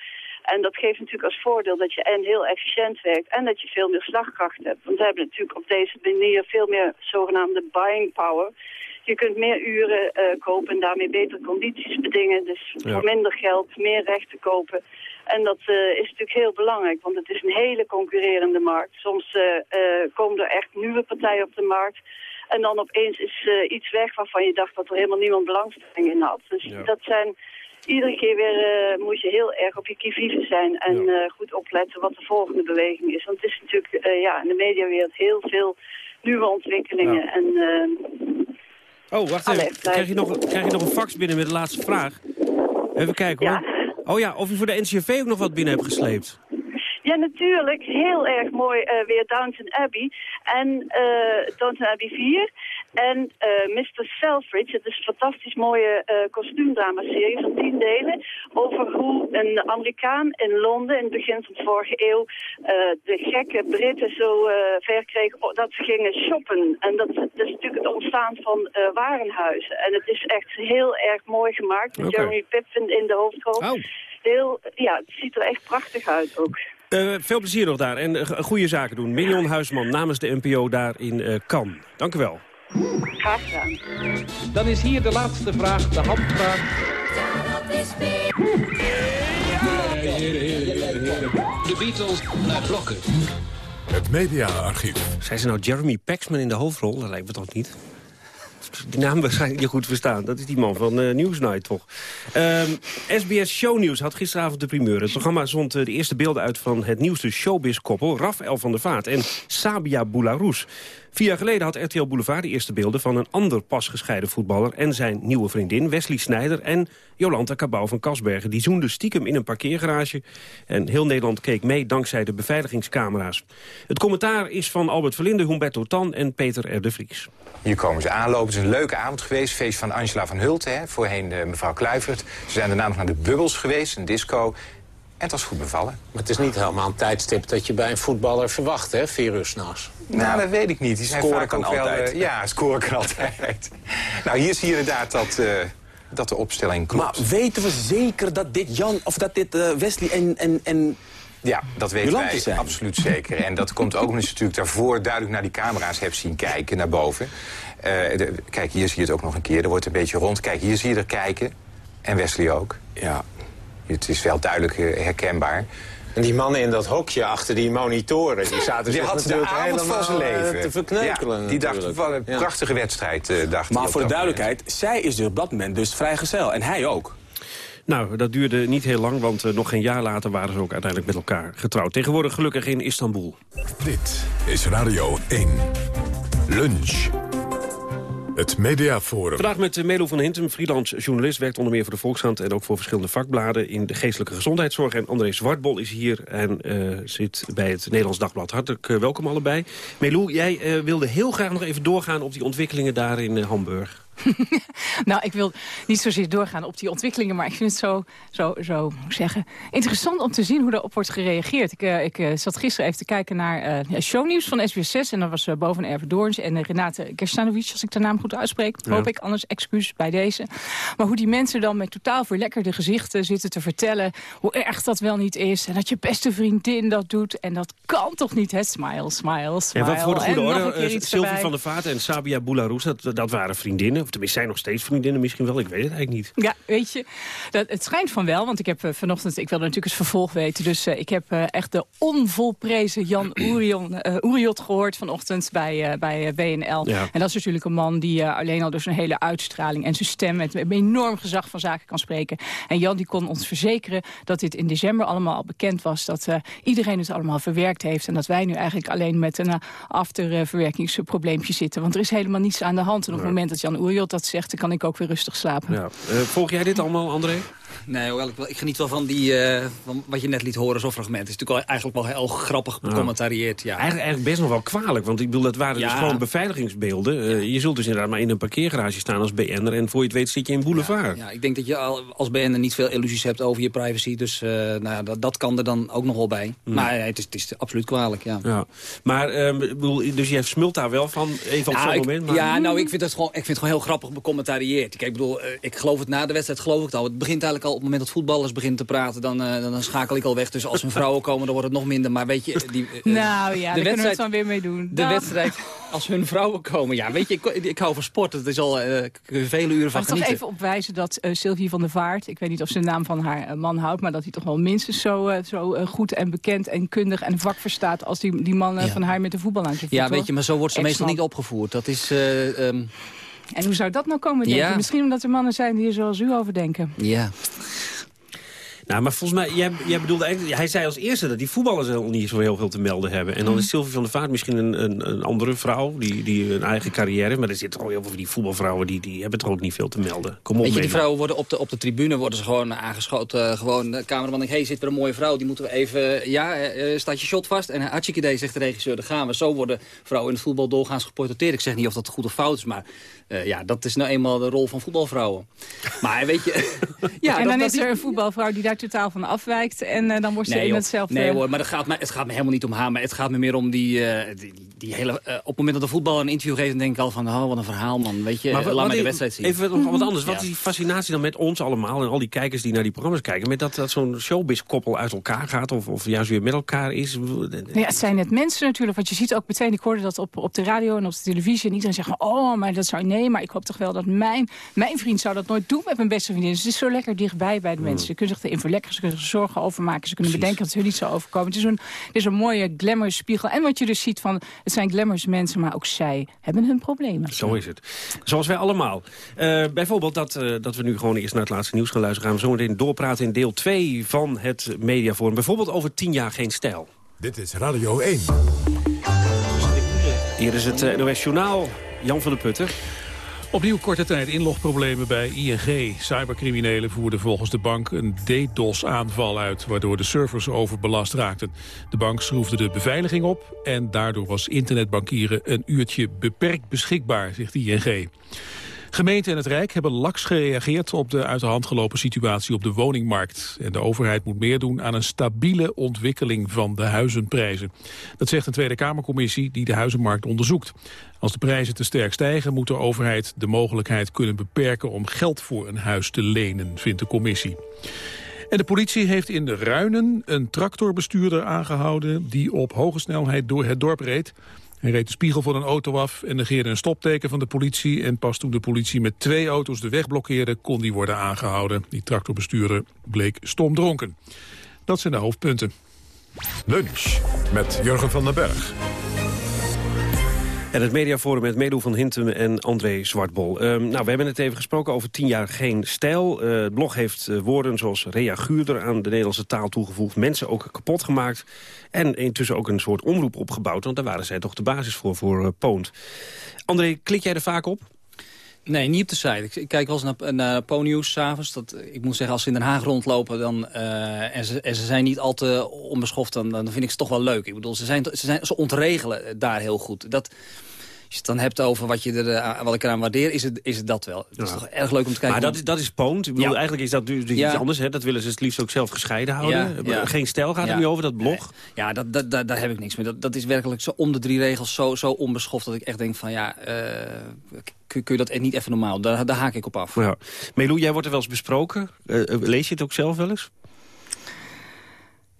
[SPEAKER 17] En dat geeft natuurlijk als voordeel dat je en heel efficiënt werkt en dat je veel meer slagkracht hebt. Want we hebben natuurlijk op deze manier veel meer zogenaamde buying power. Je kunt meer uren kopen en daarmee betere condities bedingen. Dus ja. voor minder geld meer rechten kopen. En dat uh, is natuurlijk heel belangrijk, want het is een hele concurrerende markt. Soms uh, komen er echt nieuwe partijen op de markt. En dan opeens is iets weg waarvan je dacht dat er helemaal niemand belangstelling in had. Dus ja. dat zijn... Iedere keer weer moet je heel erg op je kievieven zijn en ja. goed opletten wat de volgende beweging is. Want het is natuurlijk ja, in de mediawereld heel veel nieuwe ontwikkelingen. Ja. En,
[SPEAKER 2] oh, wacht even. Krijg je, nog, krijg je nog een fax binnen met de laatste vraag? Even kijken hoor. Oh ja, of u voor de NCRV ook nog wat binnen hebt gesleept?
[SPEAKER 17] Ja, natuurlijk. Heel erg mooi uh, weer Downton Abbey. En uh, Downton Abbey 4. En uh, Mr. Selfridge. Het is een fantastisch mooie kostuumdrama-serie van tien delen. Over hoe een Amerikaan in Londen in het begin van de vorige eeuw... De gekke Britten zo ver kreeg dat ze gingen shoppen. En dat, dat is natuurlijk het ontstaan van warenhuizen. En het is echt heel erg mooi gemaakt. Met okay. Jeremy Pippin in de hoofdrol.
[SPEAKER 2] Oh.
[SPEAKER 17] Heel, ja, het ziet er echt prachtig uit ook.
[SPEAKER 2] Uh, veel plezier nog daar en uh, goede zaken doen. Mignon Huisman namens de NPO daar in uh, Cannes. Dank u wel.
[SPEAKER 17] Graag gedaan.
[SPEAKER 18] Dan is hier de laatste vraag, de handvraag.
[SPEAKER 19] De Beatles naar blokken.
[SPEAKER 1] Het mediaarchief.
[SPEAKER 2] Zijn ze nou Jeremy Paxman in de hoofdrol? Dat lijkt me toch niet? Die naam waarschijnlijk niet goed verstaan. Dat is die man van uh, Newsnight, toch? Um, SBS Shownieuws had gisteravond de primeur. Het programma zond uh, de eerste beelden uit van het nieuwste showbiz-koppel... Rafael van der Vaart en Sabia Boularus. Vier jaar geleden had RTL Boulevard de eerste beelden... van een ander pas gescheiden voetballer en zijn nieuwe vriendin... Wesley Snijder en Jolanta Cabau van Kasbergen. Die zoenden stiekem in een parkeergarage. En heel Nederland keek mee dankzij de beveiligingscamera's. Het commentaar is van Albert Verlinde, Humberto Tan en Peter R. de Vries.
[SPEAKER 20] Hier komen ze aanlopen. Het is een leuke avond geweest. Feest van Angela van Hulten, hè, voorheen uh, mevrouw Kluivert. Ze zijn daarna nog naar de Bubbels geweest, een disco. En het was goed bevallen.
[SPEAKER 19] Maar het is niet helemaal een tijdstip dat je bij een voetballer verwacht, hè? Vier uur s'nachts.
[SPEAKER 20] Nou, nou, dat weet ik niet. Die zijn
[SPEAKER 19] scoren kan
[SPEAKER 20] ook wel,
[SPEAKER 19] altijd.
[SPEAKER 20] uh, ja, <laughs> scoren kan altijd. nou, hier zie je inderdaad dat, uh, dat de opstelling klopt.
[SPEAKER 21] Maar weten we zeker dat dit Jan, of dat dit uh, Wesley en, en, en
[SPEAKER 20] ja, dat weten wij
[SPEAKER 21] zijn.
[SPEAKER 20] absoluut zeker. En dat komt ook omdat je natuurlijk daarvoor duidelijk naar die camera's hebt zien kijken, naar boven. Uh, de, kijk, hier zie je het ook nog een keer. Er wordt een beetje rond. Kijk, hier zie je er kijken. En Wesley ook.
[SPEAKER 21] Ja.
[SPEAKER 20] Het is wel duidelijk uh, herkenbaar.
[SPEAKER 19] En die mannen in dat hokje achter die monitoren... die zaten
[SPEAKER 20] die
[SPEAKER 19] zich
[SPEAKER 20] had de
[SPEAKER 19] natuurlijk
[SPEAKER 20] avond van
[SPEAKER 19] helemaal
[SPEAKER 20] zijn
[SPEAKER 19] eh,
[SPEAKER 20] leven.
[SPEAKER 19] te verkneukelen.
[SPEAKER 20] Ja, die dacht van een
[SPEAKER 19] Ja.
[SPEAKER 20] prachtige wedstrijd. Uh, dacht
[SPEAKER 21] Maar voor de duidelijkheid, zij is dus op dat moment dus vrijgezel. En hij ook.
[SPEAKER 2] Nou, dat duurde niet heel lang, want uh, nog geen jaar later waren ze ook uiteindelijk met elkaar getrouwd. Tegenwoordig gelukkig in Istanbul.
[SPEAKER 1] Dit is Radio 1. Lunch. Het Mediaforum.
[SPEAKER 2] Vandaag met uh, Melo van Hintem, freelance journalist... werkt onder meer voor de Volkskrant en ook voor verschillende vakbladen... in de geestelijke gezondheidszorg. En André Zwartbol is hier en uh, zit bij het Nederlands Dagblad. Hartelijk uh, welkom allebei. Melo, jij wilde heel graag nog even doorgaan op die ontwikkelingen daar in Hamburg. <laughs>
[SPEAKER 22] nou, ik wil niet zozeer doorgaan op die ontwikkelingen... maar ik vind het zo, zo, zo zeggen, interessant om te zien hoe daarop wordt gereageerd. Ik, uh, ik uh, zat gisteren even te kijken naar uh, shownieuws van SBS6... en dat was boven Erve Doorns en Renate Kerstanovic... als ik de naam goed uitspreek, ja. hoop ik. Anders excuus bij deze. Maar hoe die mensen dan met totaal verlekkerde gezichten zitten te vertellen... hoe erg dat wel niet is en dat je beste vriendin dat doet... en dat kan toch niet, hè? Smile, smile, smile.
[SPEAKER 2] En wat voor de goede orde, Sylvie van der Vaart en Sabia Boularus... Dat, dat waren vriendinnen of tenminste zijn nog steeds vriendinnen misschien wel. Ik weet het eigenlijk niet.
[SPEAKER 22] Ja, weet je, dat, het schijnt van wel. Want ik heb uh, vanochtend, ik wilde natuurlijk het vervolg weten. Dus uh, ik heb uh, echt de onvolprezen Jan <clears throat> Oerion, Oeriot gehoord vanochtend bij, bij WNL. Ja. En dat is natuurlijk een man die alleen al door zijn hele uitstraling en zijn stem... met een enorm gezag van zaken kan spreken. En Jan die kon ons verzekeren dat dit in december allemaal al bekend was. Dat iedereen het allemaal verwerkt heeft. En dat wij nu eigenlijk alleen met een afterverwerkingsprobleempje zitten. Want er is helemaal niets aan de hand. En op het moment dat Jan Oeriot dat zegt, dan kan ik ook weer rustig slapen.
[SPEAKER 2] Ja. Uh, volg jij dit allemaal, André?
[SPEAKER 23] Nee, hoewel, ik, ik geniet wel van, die, uh, van wat je net liet horen, zo'n fragment. Het is natuurlijk eigenlijk wel heel grappig becommentarieerd. Ja.
[SPEAKER 2] Eigenlijk, eigenlijk best nog wel kwalijk, want ik bedoel, dat waren ja. dus gewoon beveiligingsbeelden. Uh, je zult dus inderdaad maar in een parkeergarage staan als BN'er... en voor je het weet zit je in Boulevard.
[SPEAKER 23] Ja, ja ik denk dat je als BN'er niet veel illusies hebt over je privacy. Dus nou, dat, dat kan er dan ook nog wel bij. Hmm. Maar het is, het is absoluut kwalijk, ja.
[SPEAKER 2] ja. Maar, bedoel, dus je smult daar wel van, even op zo'n moment? Maar...
[SPEAKER 23] Ja, nou, ik vind, het gewoon, ik vind het gewoon heel grappig becommentarieerd. Kijk, ik bedoel, ik geloof het na de wedstrijd, geloof ik het al. Het begint eigenlijk al op het moment dat voetballers beginnen te praten, dan, uh, dan schakel ik al weg. Dus als hun vrouwen komen, dan wordt het nog minder. Maar weet je... Die,
[SPEAKER 22] uh, nou ja, de daar kunnen we het dan weer mee doen.
[SPEAKER 23] De wedstrijd, als hun vrouwen komen. Ja, weet je, ik, ik hou van sport. Het is al uh, vele uren van
[SPEAKER 22] Mag ik toch even opwijzen dat Sylvie van der Vaart... ik weet niet of ze de naam van haar man houdt... maar dat hij toch wel minstens zo, zo goed en bekend en kundig en vak verstaat... als die, die man ja. van haar met de voetbal aan
[SPEAKER 23] Ja, weet je, maar zo wordt ze meestal niet opgevoerd. Dat is... Um,
[SPEAKER 22] en hoe zou dat nou komen, denk ja. Misschien omdat er mannen zijn die er zoals u over denken.
[SPEAKER 23] Ja.
[SPEAKER 2] Nou, maar volgens mij, jij, jij bedoelde eigenlijk, hij zei als eerste dat die voetballers al niet zo heel veel te melden hebben. En dan is Sylvie van der Vaart misschien een, een, een, andere vrouw, die, die een eigen carrière heeft. Maar er zitten al heel veel van die voetbalvrouwen, die, die hebben toch ook niet veel te melden. Kom op,
[SPEAKER 23] Weet je, die vrouwen worden op de, op de tribune worden ze gewoon aangeschoten. Gewoon, de cameraman denkt, hé, hey, zit er een mooie vrouw, die moeten we even, ja, uh, staat je shot vast. En hartstikke idee, zegt de regisseur, daar gaan we. Zo worden vrouwen in het voetbal doorgaans geportretteerd. Ik zeg niet of dat goed of fout is, maar uh, ja, dat is nou eenmaal de rol van voetbalvrouwen. Maar weet je... <laughs>
[SPEAKER 22] ja, en dan dat, is er een voetbalvrouw die daar totaal van afwijkt... en uh, dan wordt ze
[SPEAKER 23] nee,
[SPEAKER 22] in hetzelfde...
[SPEAKER 23] Nee hoor, maar dat gaat me, het gaat me helemaal niet om haar. Maar het gaat me meer om die, uh, die, die, hele... op het moment dat de voetbal een interview geeft... dan denk ik al van, oh, wat een verhaal man. Weet je, maar, laat mij de wedstrijd zien.
[SPEAKER 2] Even nog wat anders. Wat is die fascinatie dan met ons allemaal... en al die kijkers die naar die programma's kijken... met dat, dat zo'n showbiz-koppel uit elkaar gaat... Of, of juist weer met elkaar is?
[SPEAKER 22] Ja, het zijn net mensen natuurlijk. Want je ziet ook meteen, ik hoorde dat op, op de radio en op de televisie... en iedereen zegt, oh, maar dat zou... Nee, maar ik hoop toch wel dat mijn, mijn vriend zou dat nooit doen met mijn beste vriendin. Dus het is zo lekker dichtbij bij de
[SPEAKER 2] Hmm.
[SPEAKER 22] mensen. Ze kunnen zich erin verlekkeren, ze kunnen zich zorgen over maken. Ze kunnen bedenken dat het hun niet zou overkomen. Het is een, het is een mooie glamorous spiegel. En wat je dus ziet van, het zijn glamorous mensen, maar ook zij hebben hun problemen.
[SPEAKER 2] Zo is het. Zoals wij allemaal. Uh, bijvoorbeeld dat, uh, dat we nu gewoon eerst naar het laatste nieuws gaan luisteren. Gaan we zo meteen doorpraten in deel 2 van het mediaforum. Bijvoorbeeld over 10 jaar geen stijl.
[SPEAKER 1] Dit is Radio 1.
[SPEAKER 2] Hier is het uh, NOS Journaal. Jan van der Putten.
[SPEAKER 3] Opnieuw korte tijd inlogproblemen bij ING. Cybercriminelen voerden volgens de bank een DDoS-aanval uit... waardoor de servers overbelast raakten. De bank schroefde de beveiliging op... en daardoor was internetbankieren een uurtje beperkt beschikbaar, zegt ING. Gemeente en het Rijk hebben laks gereageerd op de uit de hand gelopen situatie op de woningmarkt. En de overheid moet meer doen aan een stabiele ontwikkeling van de huizenprijzen. Dat zegt een Tweede Kamercommissie die de huizenmarkt onderzoekt. Als de prijzen te sterk stijgen moet de overheid de mogelijkheid kunnen beperken om geld voor een huis te lenen, vindt de commissie. En de politie heeft in de Ruinen een tractorbestuurder aangehouden die op hoge snelheid door het dorp reed. Hij reed de spiegel van een auto af en negeerde een stopteken van de politie. En pas toen de politie met twee auto's de weg blokkeerde, kon die worden aangehouden. Die tractorbestuurder bleek stomdronken. Dat zijn de hoofdpunten.
[SPEAKER 1] Lunch met Jurgen van den Berg.
[SPEAKER 2] En het mediaforum met Medo van Hintem en André Zwartbol. Um, nou, we hebben het even gesproken over tien jaar geen stijl. Uh, het blog heeft uh, woorden zoals Rea Guurder aan de Nederlandse taal toegevoegd. Mensen ook kapot gemaakt. En intussen ook een soort omroep opgebouwd. Want daar waren zij toch de basis voor, voor uh, Poont. André, klik jij er vaak op?
[SPEAKER 23] Nee, niet op de site. Ik, kijk wel eens naar, naar Po-nieuws s'avonds. Dat, ik moet zeggen, als ze in Den Haag rondlopen dan, uh, en, ze, en ze zijn niet al te onbeschoft... Dan, dan vind ik ze toch wel leuk. Ik bedoel, ze, zijn, ze, zijn, ze ontregelen daar heel goed. Dat, je het dan hebt over wat, je er, wat ik eraan waardeer, is het, is het dat wel. Het is toch erg leuk om te kijken.
[SPEAKER 2] Maar dat is, dat is poont. Ik bedoel, Eigenlijk is dat dus iets anders. Hè? Dat willen ze het liefst ook zelf gescheiden houden. Geen stijl gaat er nu over, dat blog.
[SPEAKER 23] Ja, dat, dat, dat, daar heb ik niks mee. Dat, dat is werkelijk zo om de drie regels zo, zo onbeschoft... dat ik echt denk van ja, kun, kun, je dat niet even normaal? Daar, daar haak ik op af.
[SPEAKER 2] Ja. Melou, jij wordt er wel eens besproken. lees je het ook zelf wel eens?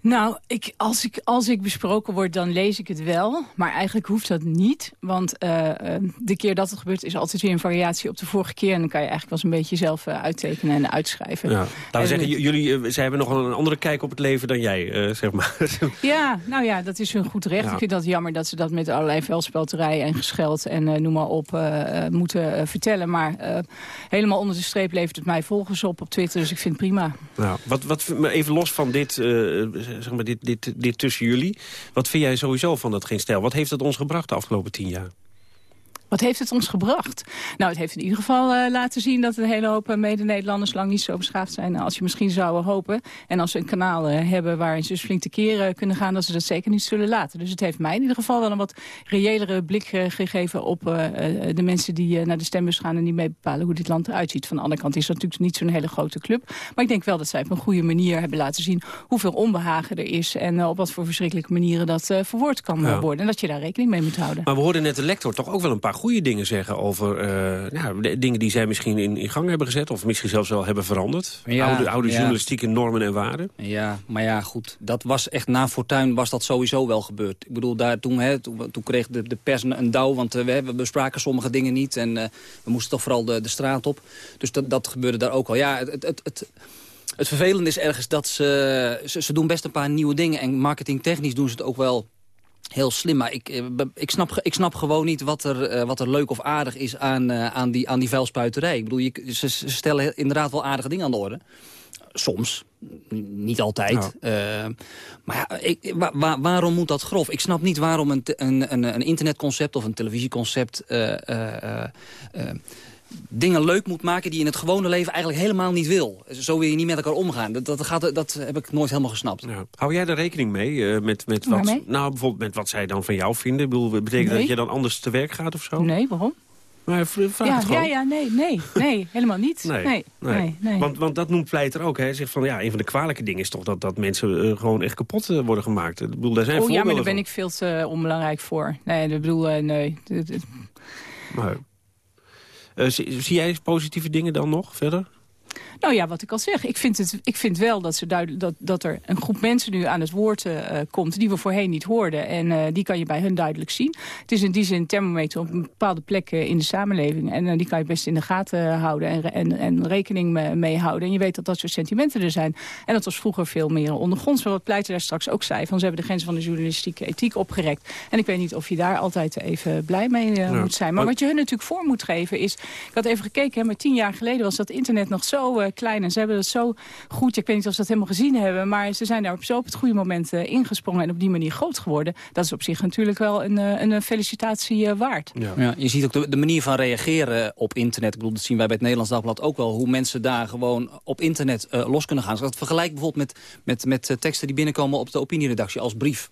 [SPEAKER 22] Nou, ik, als, ik, als ik besproken word, dan lees ik het wel. Maar eigenlijk hoeft dat niet. Want uh, de keer dat het gebeurt is altijd weer een variatie op de vorige keer. En dan kan je eigenlijk wel eens een beetje zelf uh, uittekenen en uitschrijven.
[SPEAKER 2] Ja. Laten we zeggen, jullie zij hebben nog een andere kijk op het leven dan jij, zeg maar. <laughs>
[SPEAKER 22] ja, nou ja, dat is hun goed recht. Ik vind dat jammer dat ze dat met allerlei veldspelterij en gescheld en noem maar op moeten vertellen. Maar helemaal onder de streep levert het mij volgers op op Twitter. Dus ik vind het prima.
[SPEAKER 2] Nou, wat, wat, even los van dit zeg maar, dit, dit, dit tussen jullie. Wat vind jij sowieso van dat geen stijl? Wat heeft het ons gebracht de afgelopen tien jaar?
[SPEAKER 22] Wat heeft het ons gebracht? Nou, het heeft in ieder geval uh, laten zien dat een hele hoop mede-Nederlanders lang niet zo beschaafd zijn als je misschien zou hopen. En als ze een kanaal uh, hebben waarin ze dus flink te keren kunnen gaan, dat ze dat zeker niet zullen laten. Dus het heeft mij in ieder geval wel een wat reëlere blik uh, gegeven op de mensen die naar de stembus gaan en die mee bepalen hoe dit land eruit ziet. Van de andere kant is dat natuurlijk niet zo'n hele grote club. Maar ik denk wel dat zij op een goede manier hebben laten zien hoeveel onbehagen er is en op wat voor verschrikkelijke manieren dat verwoord kan ja. worden. En dat je daar rekening mee moet houden.
[SPEAKER 2] Maar we hoorden net de lector toch ook wel een paar goede dingen zeggen over uh, nou, dingen die zij misschien in, in, gang hebben gezet... of misschien zelfs wel hebben veranderd. Ja, oude oude ja. journalistieke normen en waarden.
[SPEAKER 23] Ja, maar ja, goed. Dat was echt na Fortuin was dat sowieso wel gebeurd. Ik bedoel, daar, toen, hè, toen, toen kreeg de, de pers een douw, want uh, we, we bespraken sommige dingen niet... en uh, we moesten toch vooral de, de straat op. Dus dat, dat gebeurde daar ook al. Ja, het, het, het, het vervelende is ergens dat ze, ze, ze... doen best een paar nieuwe dingen en marketingtechnisch doen ze het ook wel heel slim. Maar ik, eh, ik, snap, ik snap gewoon niet wat er, uh, wat er leuk of aardig is aan, uh, aan, die, aan die vuilspuiterij. Ik bedoel, je, ze, ze, stellen inderdaad wel aardige dingen aan de orde. Soms. Niet altijd. Ja. Uh, maar ja, ik, wa waarom moet dat grof? Ik snap niet waarom een, een, een, een internetconcept of een televisieconcept dingen leuk moet maken die je in het gewone leven eigenlijk helemaal niet wil. Zo wil je niet met elkaar omgaan. Dat, dat, gaat, dat heb ik nooit helemaal gesnapt. Ja.
[SPEAKER 2] Hou jij er rekening mee? Uh, met, met wat, nou, bijvoorbeeld met wat zij dan van jou vinden? bedoel, betekent nee. dat je dan anders te werk gaat of zo?
[SPEAKER 22] Nee, waarom?
[SPEAKER 2] Maar vraag
[SPEAKER 22] ja,
[SPEAKER 2] het gewoon.
[SPEAKER 22] Ja, ja, nee, nee, nee, helemaal niet. Nee, nee, nee. nee
[SPEAKER 2] want, want dat noemt Pleiter ook. Hij zegt van, ja, een van de kwalijke dingen is toch dat, dat mensen uh, gewoon echt kapot uh, worden gemaakt. Ik bedoel, daar zijn
[SPEAKER 22] oh ja, maar daar ben ik veel te onbelangrijk voor. Nee, ik bedoel, uh, nee.
[SPEAKER 2] Maar, zie, zie jij positieve dingen dan nog verder?
[SPEAKER 22] Nou ja, wat ik al zeg. Ik vind, het, ik vind wel dat, ze duidelijk, dat, dat er een groep mensen nu aan het woord uh, komt... die we voorheen niet hoorden. En uh, die kan je bij hun duidelijk zien. Het is in die zin een thermometer op een bepaalde plek in de samenleving. En uh, die kan je best in de gaten houden en, en, en rekening mee, mee, houden. En je weet dat dat soort sentimenten er zijn. En dat was vroeger veel meer ondergronds. Maar wat Pleiter daar straks ook zei... van ze hebben de grens van de journalistieke ethiek opgerekt. En ik weet niet of je daar altijd even blij mee ja. moet zijn. Maar wat je hun natuurlijk voor moet geven is... Ik had even gekeken, hè, maar tien jaar geleden was dat internet nog zo klein. En ze hebben dat zo goed, ik weet niet of ze dat helemaal gezien hebben... maar ze zijn daar op zo op het goede moment uh, ingesprongen... en op die manier groot geworden. Dat is op zich natuurlijk wel een, een felicitatie uh, waard.
[SPEAKER 23] Ja. ja. je ziet ook de, de, manier van reageren op internet. Ik bedoel, dat zien wij bij het Nederlands Dagblad ook wel... hoe mensen daar gewoon op internet los kunnen gaan. Dat vergelijkt bijvoorbeeld met, met, met teksten die binnenkomen... op de opinieredactie als brief.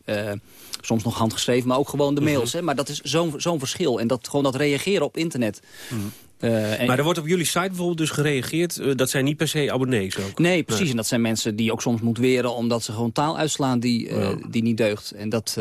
[SPEAKER 23] soms nog handgeschreven, maar ook gewoon de mails. Mm -hmm. hè? Maar dat is zo'n zo'n verschil. En dat, gewoon dat reageren op internet...
[SPEAKER 2] Mm Uh, maar er wordt op jullie site bijvoorbeeld dus gereageerd... Uh, dat zijn niet per se abonnees ook?
[SPEAKER 23] Nee, precies. Nee. En dat zijn mensen die ook soms moeten weren... omdat ze gewoon taal uitslaan die, uh, ja. die niet deugt. En dat,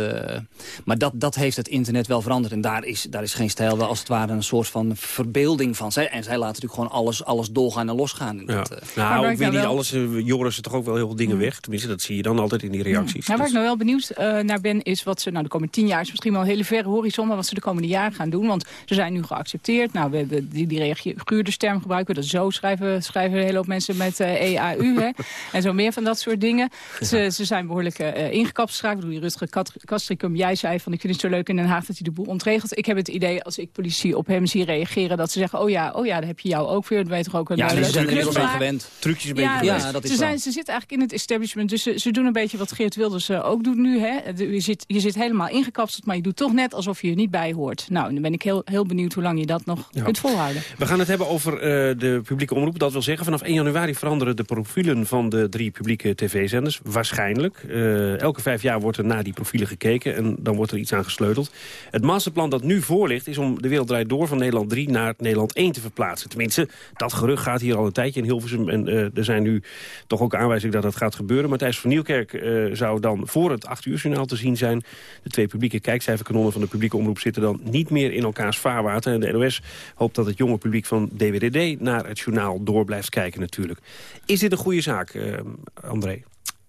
[SPEAKER 23] maar dat, dat heeft het internet wel veranderd. En daar is, daar is geen stijl wel als het ware een soort van verbeelding van. Zij, en zij laten natuurlijk gewoon alles, alles doorgaan en losgaan. En
[SPEAKER 2] ja.
[SPEAKER 23] dat,
[SPEAKER 2] nou, ik weet niet wel... alles. Joris ze toch ook wel heel veel dingen weg. Tenminste, dat zie je dan altijd in die reacties.
[SPEAKER 22] Nou, waar ik nou wel benieuwd naar ben... is wat ze nou de komende tien jaar... is misschien wel een hele verre horizon... maar wat ze de komende jaren gaan doen. Want ze zijn nu geaccepteerd. Nou, we hebben die, die reageer term gebruiken. Dat zo schrijven, schrijven een hele hoop mensen met uh, EAU. hè. <laughs> En zo meer van dat soort dingen. Ze, ze zijn behoorlijk uh, ingekapstraakt. Ik bedoel, Rutger Kastricum, jij zei van... ik vind het zo leuk in Den Haag dat hij de boel ontregelt. Ik heb het idee, als ik politie op hem zie reageren... dat ze zeggen, oh ja, oh ja, daar heb je jou ook weer. Dat weet toch ook een
[SPEAKER 23] ja, ze zijn er inmiddels aan gewend.
[SPEAKER 2] Trucjes een
[SPEAKER 22] ja,
[SPEAKER 2] beetje
[SPEAKER 22] ja, dat is ze, zijn, ze zitten eigenlijk in het establishment. Dus ze, ze doen een beetje wat Geert Wilders uh, ook doet nu. Hè. Je, zit, je zit helemaal ingekapseld, maar je doet toch net alsof je er niet bij hoort. Nou, dan ben ik heel, heel benieuwd hoe lang je dat nog ja. kunt volhouden.
[SPEAKER 2] We gaan het hebben over uh, de publieke omroep. Dat wil zeggen, vanaf 1 januari veranderen de profielen van de drie publieke tv-zenders. Waarschijnlijk. Uh, elke vijf jaar wordt er naar die profielen gekeken en dan wordt er iets aan gesleuteld. Het masterplan dat nu voor ligt is om de Wereld Draait Door van Nederland 3 naar Nederland 1 te verplaatsen. Tenminste, dat gerucht gaat hier al een tijdje in Hilversum. En uh, er zijn nu toch ook aanwijzingen dat dat gaat gebeuren. Matthijs van Nieuwkerk zou dan voor het 8 uur journaal te zien zijn. De twee publieke kijkcijferkanonnen van de publieke omroep zitten dan niet meer in elkaars vaarwater. En de NOS hoopt dat het jonge publiek van DWDD naar het journaal door blijft kijken natuurlijk. Is dit een goede zaak, uh, André?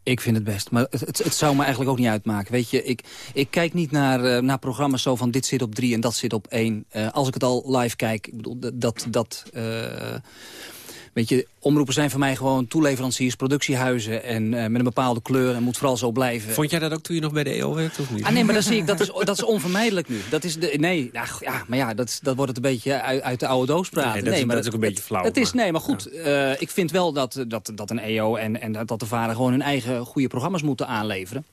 [SPEAKER 23] Ik vind het best, maar het, het, zou me eigenlijk ook niet uitmaken. Weet je, ik, ik kijk niet naar, uh, naar programma's zo van dit zit op drie en dat zit op één. Uh, als ik het al live kijk, ik bedoel, dat... dat Weet je, omroepen zijn voor mij gewoon toeleveranciers, productiehuizen... en uh, met een bepaalde kleur en moet vooral zo blijven.
[SPEAKER 2] Vond jij dat ook toen je nog bij de EO werkte of niet?
[SPEAKER 23] Ah, nee, maar dat <laughs> zie ik, dat is, dat is onvermijdelijk nu. Dat is de, nee, ja, maar ja, dat, dat wordt het een beetje uit, uit de oude doos praten.
[SPEAKER 2] Nee, dat,
[SPEAKER 23] nee,
[SPEAKER 2] is,
[SPEAKER 23] maar
[SPEAKER 2] dat is ook een beetje flauw.
[SPEAKER 23] Het is, nee, maar goed, ja. uh, ik vind wel dat, dat, dat een EO en, en dat de varen gewoon hun eigen goede programma's moeten aanleveren.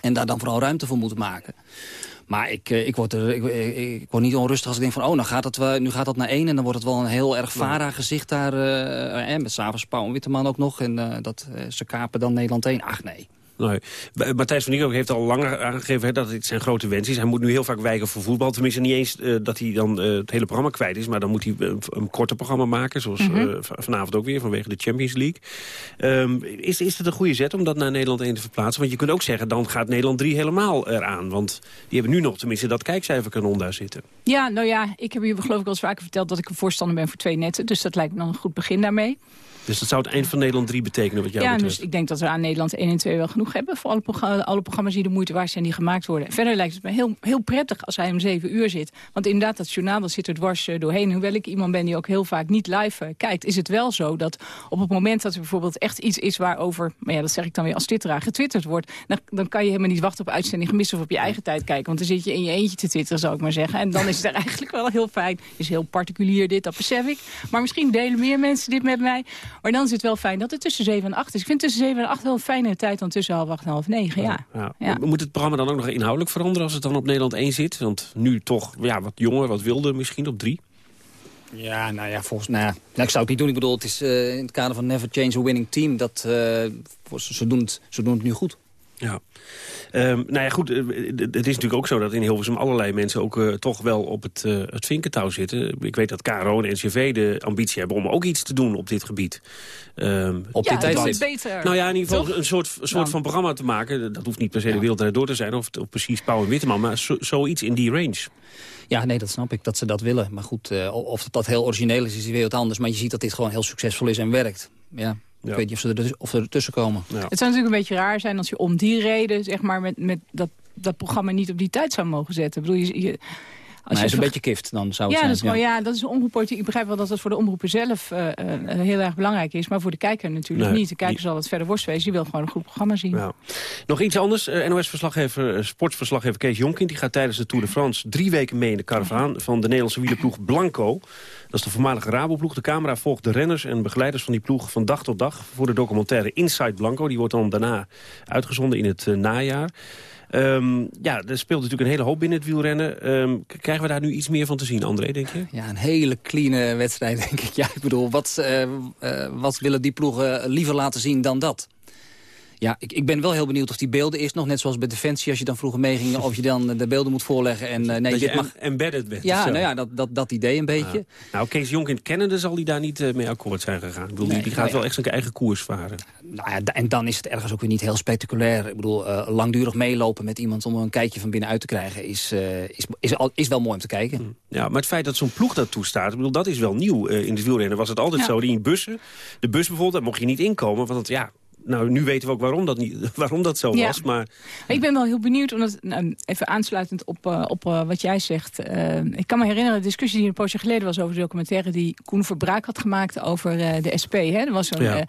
[SPEAKER 23] En daar dan vooral ruimte voor moeten maken. Maar ik, ik, word er, ik, ik, word niet onrustig als ik denk van... oh, nou gaat het, nu gaat dat naar één en dan wordt het wel een heel erg vara gezicht daar. En met s'avonds Pauw en Witteman ook nog. En dat, ze kapen dan Nederland 1. Ach nee.
[SPEAKER 2] Nee. Matthijs van Nieuwkerk heeft al langer aangegeven hè, dat het zijn grote wens is. Hij moet nu heel vaak wijken voor voetbal. Tenminste niet eens uh, dat hij dan uh, het hele programma kwijt is. Maar dan moet hij een, een korter programma maken. Zoals mm -hmm. uh, vanavond ook weer vanwege de Champions League. Um, is, is het een goede zet om dat naar Nederland 1 te verplaatsen? Want je kunt ook zeggen dan gaat Nederland 3 helemaal eraan. Want die hebben nu nog tenminste dat kijkcijferkanon daar zitten.
[SPEAKER 22] Ja, nou ja, ik heb je geloof ik al eens vaker verteld dat ik een voorstander ben voor twee netten. Dus dat lijkt me dan een goed begin daarmee.
[SPEAKER 2] Dus dat zou het eind van Nederland 3 betekenen wat jou
[SPEAKER 22] ja,
[SPEAKER 2] betreft?
[SPEAKER 22] dus ik denk dat we aan Nederland 1 en 2 wel genoeg hebben... voor alle, programma, alle programma's die de moeite waard zijn die gemaakt worden. Verder lijkt het me heel, heel prettig als hij om 7 uur zit. Want inderdaad, dat journaal dat zit er dwars uh, doorheen. Hoewel ik iemand ben die ook heel vaak niet live uh, kijkt... is het wel zo dat op het moment dat er bijvoorbeeld echt iets is waarover... maar ja, dat zeg ik dan weer als twitteraar, getwitterd wordt... Dan, dan kan je helemaal niet wachten op uitzending gemist of op je eigen tijd kijken. Want dan zit je in je eentje te twitteren, zou ik maar zeggen. En dan is het er <laughs> eigenlijk wel heel fijn. is heel particulier dit, dat besef ik. Maar misschien delen meer mensen dit met mij. Maar dan is het wel fijn dat het tussen 7 en 8 is. Ik vind tussen 7 en 8 wel een fijne tijd dan tussen half 8 en half 9, ja.
[SPEAKER 2] ja. ja. Moet het programma dan ook nog inhoudelijk veranderen als het dan op Nederland 1 zit? Want nu toch ja, wat jonger, wat wilder misschien op 3?
[SPEAKER 23] Ja, nou ja, volgens nou ja, nou, ik zou het niet doen. Ik bedoel, het is uh, in het kader van Never Change a Winning Team. Dat, uh, ze, doen het, ze doen het nu goed.
[SPEAKER 2] Ja. Um, nou ja, goed, het is natuurlijk ook zo dat in Hilversum allerlei mensen ook uh, toch wel op het, uh, het vinkentouw zitten. Ik weet dat KRO en NCV de ambitie hebben om ook iets te doen op dit gebied. Um,
[SPEAKER 22] op ja, dit is beter.
[SPEAKER 2] Nou ja, in ieder geval een soort, een soort van programma te maken. Dat hoeft niet per se de wereld door te zijn of, of precies Pauw en Witteman, maar zo, zoiets in die range.
[SPEAKER 23] Ja, nee, dat snap ik, dat ze dat willen. Maar goed, uh, of dat heel origineel is, is weer wat anders. Maar je ziet dat dit gewoon heel succesvol is en werkt. Ja. Ja. Ik weet niet of ze, er, of ze ertussen komen.
[SPEAKER 22] Ja. Het zou natuurlijk een beetje raar zijn als je om die reden... zeg maar, met, met dat, dat programma niet op die tijd zou mogen zetten. Ik bedoel, je, je
[SPEAKER 23] als je is een beetje kift, dan zou het
[SPEAKER 22] ja,
[SPEAKER 23] zijn.
[SPEAKER 22] Dat is gewoon, ja. dat is omroeppolitiek. Ik begrijp wel dat dat voor de omroepen zelf uh, uh, heel erg belangrijk is. Maar voor de kijker natuurlijk nee, niet. De kijker zal wat verder worst wezen. Die wil gewoon een goed programma zien.
[SPEAKER 2] Ja. Nog iets anders. Uh, NOS-verslaggever, sportverslaggever Kees Jonkin... die gaat tijdens de Tour de France drie weken mee in de caravaan... van de Nederlandse wielerploeg Blanco. Dat is de voormalige Raboploeg. De camera volgt de renners en begeleiders van die ploeg van dag tot dag... voor de documentaire Inside Blanco. Die wordt dan daarna uitgezonden in het najaar. Um, ja, er speelt natuurlijk een hele hoop binnen het wielrennen. Um, krijgen we daar nu iets meer van te zien, André, denk je?
[SPEAKER 23] Ja, een hele clean wedstrijd, <laughs> denk ik. Ja, ik bedoel, wat, uh, uh, wat willen die ploegen liever laten zien dan dat? Ja, ik, ik ben wel heel benieuwd of die beelden is nog net zoals bij Defensie... als je dan vroeger meeging, of je dan de beelden moet voorleggen. En, uh, nee,
[SPEAKER 2] dat
[SPEAKER 23] dit
[SPEAKER 2] je
[SPEAKER 23] mag...
[SPEAKER 2] embedded bent.
[SPEAKER 23] Ja, nou ja dat, dat, dat idee een beetje.
[SPEAKER 2] Ja. Nou, Kees Jonk in Canada zal hij daar niet uh, mee akkoord zijn gegaan. Ik bedoel, nee, die, die gaat
[SPEAKER 23] nou
[SPEAKER 2] wel echt zijn eigen koers varen.
[SPEAKER 23] Nou ja, en dan is het ergens ook weer niet heel spectaculair. Ik bedoel, uh, langdurig meelopen met iemand om een kijkje van binnenuit te krijgen... is, is, is, al, is wel mooi om te kijken.
[SPEAKER 2] Hmm. Ja, maar het feit dat zo'n ploeg dat toestaat... Ik bedoel, dat is wel nieuw in de wielrennen. Was het altijd ja. zo, die in bussen... De bus bijvoorbeeld, daar mocht je niet inkomen. Want het, ja, nou, nu weten we ook waarom dat, niet, <laughs> waarom dat zo ja. was. Maar...
[SPEAKER 22] Ik ben wel heel benieuwd, omdat, nou, even aansluitend op, uh, op uh, wat jij zegt. Uh, ik kan me herinneren, de discussie die een poosje geleden was... over de documentaire die Koen Verbraak had gemaakt over de SP. Hè? Er was zo'n...
[SPEAKER 2] Ja.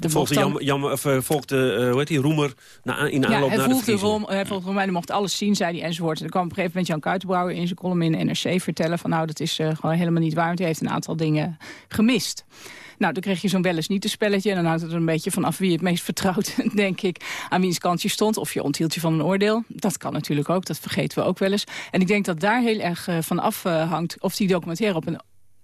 [SPEAKER 2] volgde, dan... Jam, Jam, of, volgde hoe heet die, Roemer na, in aanloop
[SPEAKER 22] ja,
[SPEAKER 2] naar de
[SPEAKER 22] Rom, Hij volgde Romein, hij mocht alles zien, zei hij, enzovoort. En er kwam op een gegeven moment Jan Kuitenbrouwer in zijn column in NRC vertellen... van nou, dat is gewoon helemaal niet waar, want hij heeft een aantal dingen gemist. Nou, dan kreeg je zo'n wel eens niet een spelletje. En dan hangt het er een beetje vanaf wie het meest vertrouwt, <laughs> denk ik, aan wiens kant je stond. Of je onthield je van een oordeel. Dat kan natuurlijk ook, dat vergeten we ook wel eens. En ik denk dat daar heel erg uh, van af uh, hangt of die documentaire op een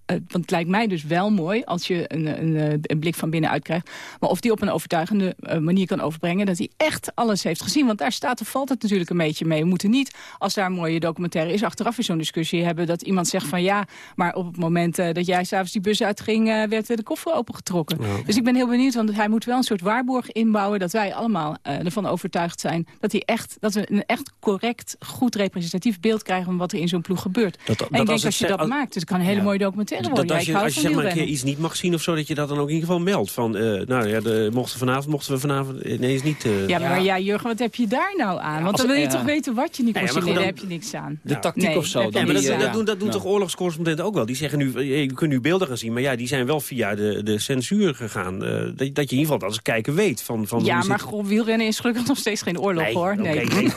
[SPEAKER 22] want het lijkt mij dus wel mooi als je een, een, een blik van binnenuit krijgt. Maar of die op een overtuigende manier kan overbrengen... dat hij echt alles heeft gezien. Want daar staat of valt het natuurlijk een beetje mee. We moeten niet, als daar een mooie documentaire is... achteraf weer zo'n discussie hebben dat iemand zegt van... ja, maar op het moment dat jij s'avonds die bus uitging... werd de koffer opengetrokken. Dus ik ben heel benieuwd, want hij moet wel een soort waarborg inbouwen... dat wij allemaal ervan overtuigd zijn dat, hij echt, dat we een echt correct, goed representatief beeld krijgen... van wat er in zo'n ploeg gebeurt. Dat, en ik denk als, je dat maakt, dus het kan een hele mooie documentaire worden.
[SPEAKER 24] Dat als je, als je zeg maar een keer iets niet mag zien of zo... dat je dat dan ook in ieder geval meldt. Van, uh, nou ja, de, mochten vanavond, mochten we vanavond... Nee, is niet... Uh...
[SPEAKER 22] Ja, maar ja, Jurgen, wat heb je daar nou aan? Want dan wil je toch weten wat je niet mag zien. Daar heb je niks aan.
[SPEAKER 23] De tactiek of zo.
[SPEAKER 24] Ja, maar dat, dat doen, dat doen toch oorlogscorrespondenten ook wel. Die zeggen nu, je kunt nu beelden gaan zien... maar ja, die zijn wel via de, de censuur gegaan. Uh, dat, dat je in ieder geval als kijker weet. Van, van
[SPEAKER 22] ja, maar wielrennen is gelukkig nog steeds geen oorlog, hoor.
[SPEAKER 23] Nee. nee. <laughs>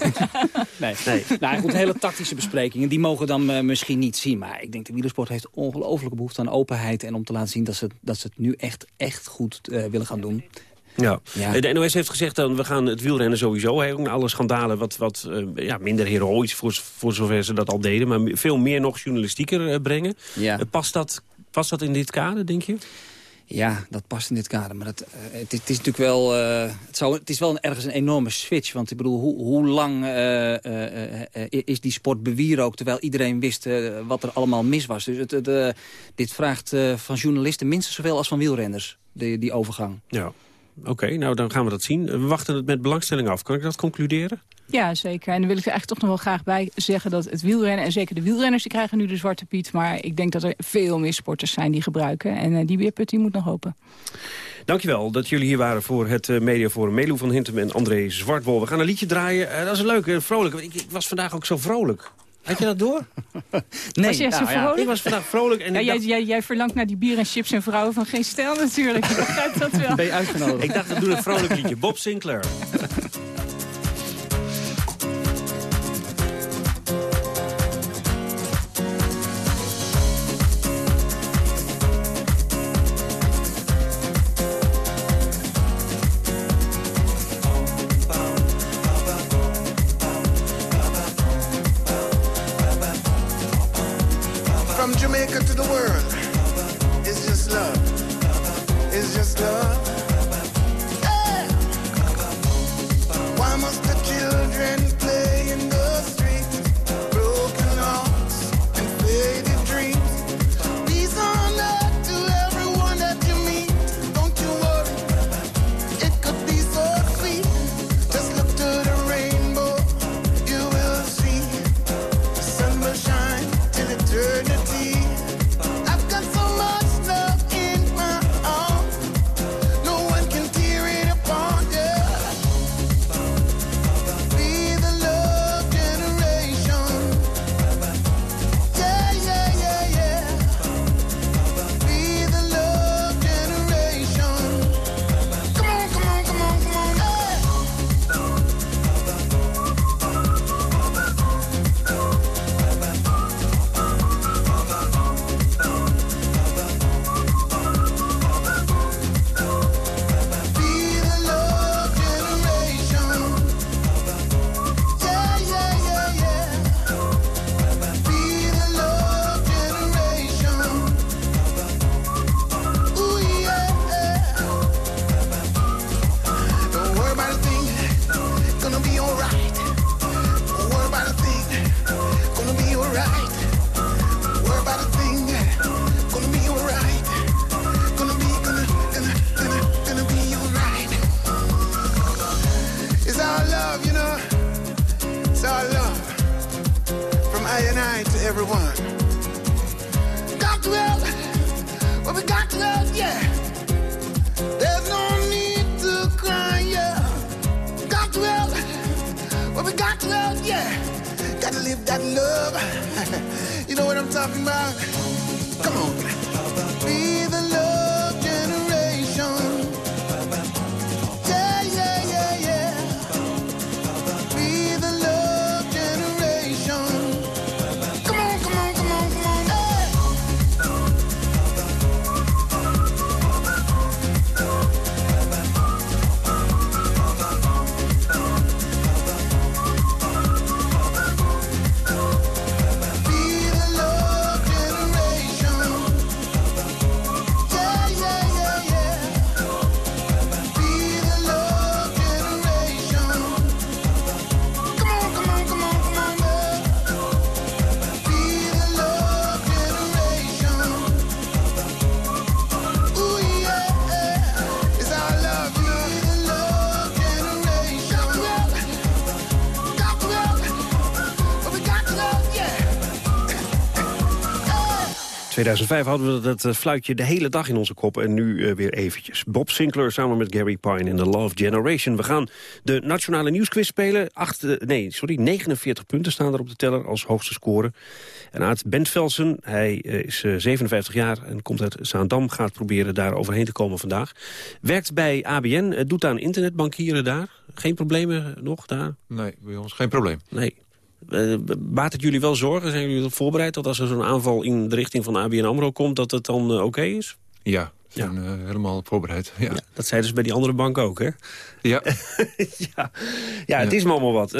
[SPEAKER 23] nee. nee. Nou, goed, hele tactische besprekingen, die mogen dan uh, misschien niet zien. Maar ik denk, de wielersport heeft ongelooflijke behoefte aan openheid... en om te laten zien dat ze, dat ze het nu echt, echt goed uh, willen gaan doen.
[SPEAKER 24] Ja. ja. de NOS heeft gezegd dan we gaan het wielrennen sowieso. He, alle schandalen wat, wat uh, ja, minder heroïs voor, voor zover ze dat al deden. Maar veel meer nog journalistieker brengen. Ja. past, dat, past dat in dit kader, denk je?
[SPEAKER 23] Ja, dat past in dit kader. Maar dat, uh, het, is natuurlijk wel, uh, het, zou, het is wel ergens een enorme switch. Want ik bedoel, hoe, hoe lang uh, is die sport bewierookt... terwijl iedereen wist wat er allemaal mis was. Dus het dit vraagt van journalisten minstens zoveel als van wielrenners, die, die overgang.
[SPEAKER 24] Ja. Oké, nou dan gaan we dat zien. We wachten het met belangstelling af. Kan ik dat concluderen?
[SPEAKER 22] Ja, zeker. En dan wil ik er eigenlijk toch nog wel graag bij zeggen dat het wielrennen... en zeker de wielrenners, die krijgen nu de zwarte piet... maar ik denk dat er veel meer sporters zijn die gebruiken. En uh, die weerput die moet nog open.
[SPEAKER 24] Dankjewel dat jullie hier waren voor het uh, Mediaforum. Melu van Hintem en André Zwartwol. We gaan een liedje draaien. Uh, dat is leuk en vrolijk. Ik, ik was vandaag ook zo vrolijk. Had je dat door? <laughs>
[SPEAKER 22] nee. Was jij zo nou, vrolijk?
[SPEAKER 24] Ja. Ik was vandaag vrolijk. En
[SPEAKER 22] ja, jij, jij, jij, verlangt naar die bier en chips en vrouwen van geen stijl natuurlijk. Ik begrijp dat wel.
[SPEAKER 23] Ben je uitgenodigd?
[SPEAKER 24] Ik dacht, we doen een vrolijk liedje. Bob Sinclair. <laughs>
[SPEAKER 2] 2005 hadden we dat eh, fluitje de hele dag in onze kop en nu uh, weer eventjes. Bob Sinclair samen met Gary Pine in The Love Generation. We gaan de Nationale Nieuwsquiz spelen. Acht, uh, nee, sorry, 49 punten staan er op de teller als hoogste score. En Aad Bentvelsen, hij is 57 jaar en komt uit Zaandam... gaat proberen daar overheen te komen vandaag. Werkt bij ABN, doet aan internetbankieren daar. Geen problemen nog daar?
[SPEAKER 25] Nee, bij ons geen probleem.
[SPEAKER 2] Nee. Uh, baat het jullie wel zorgen? Zijn jullie voorbereid dat als er zo'n aanval in de richting van ABN AMRO komt... dat het dan uh, oké is?
[SPEAKER 25] Ja, ja. uh, helemaal voorbereid. Ja. ja.
[SPEAKER 2] dat zeiden ze bij die andere bank ook, hè?
[SPEAKER 25] Ja. <laughs>
[SPEAKER 2] ja. ja, het is me allemaal wat.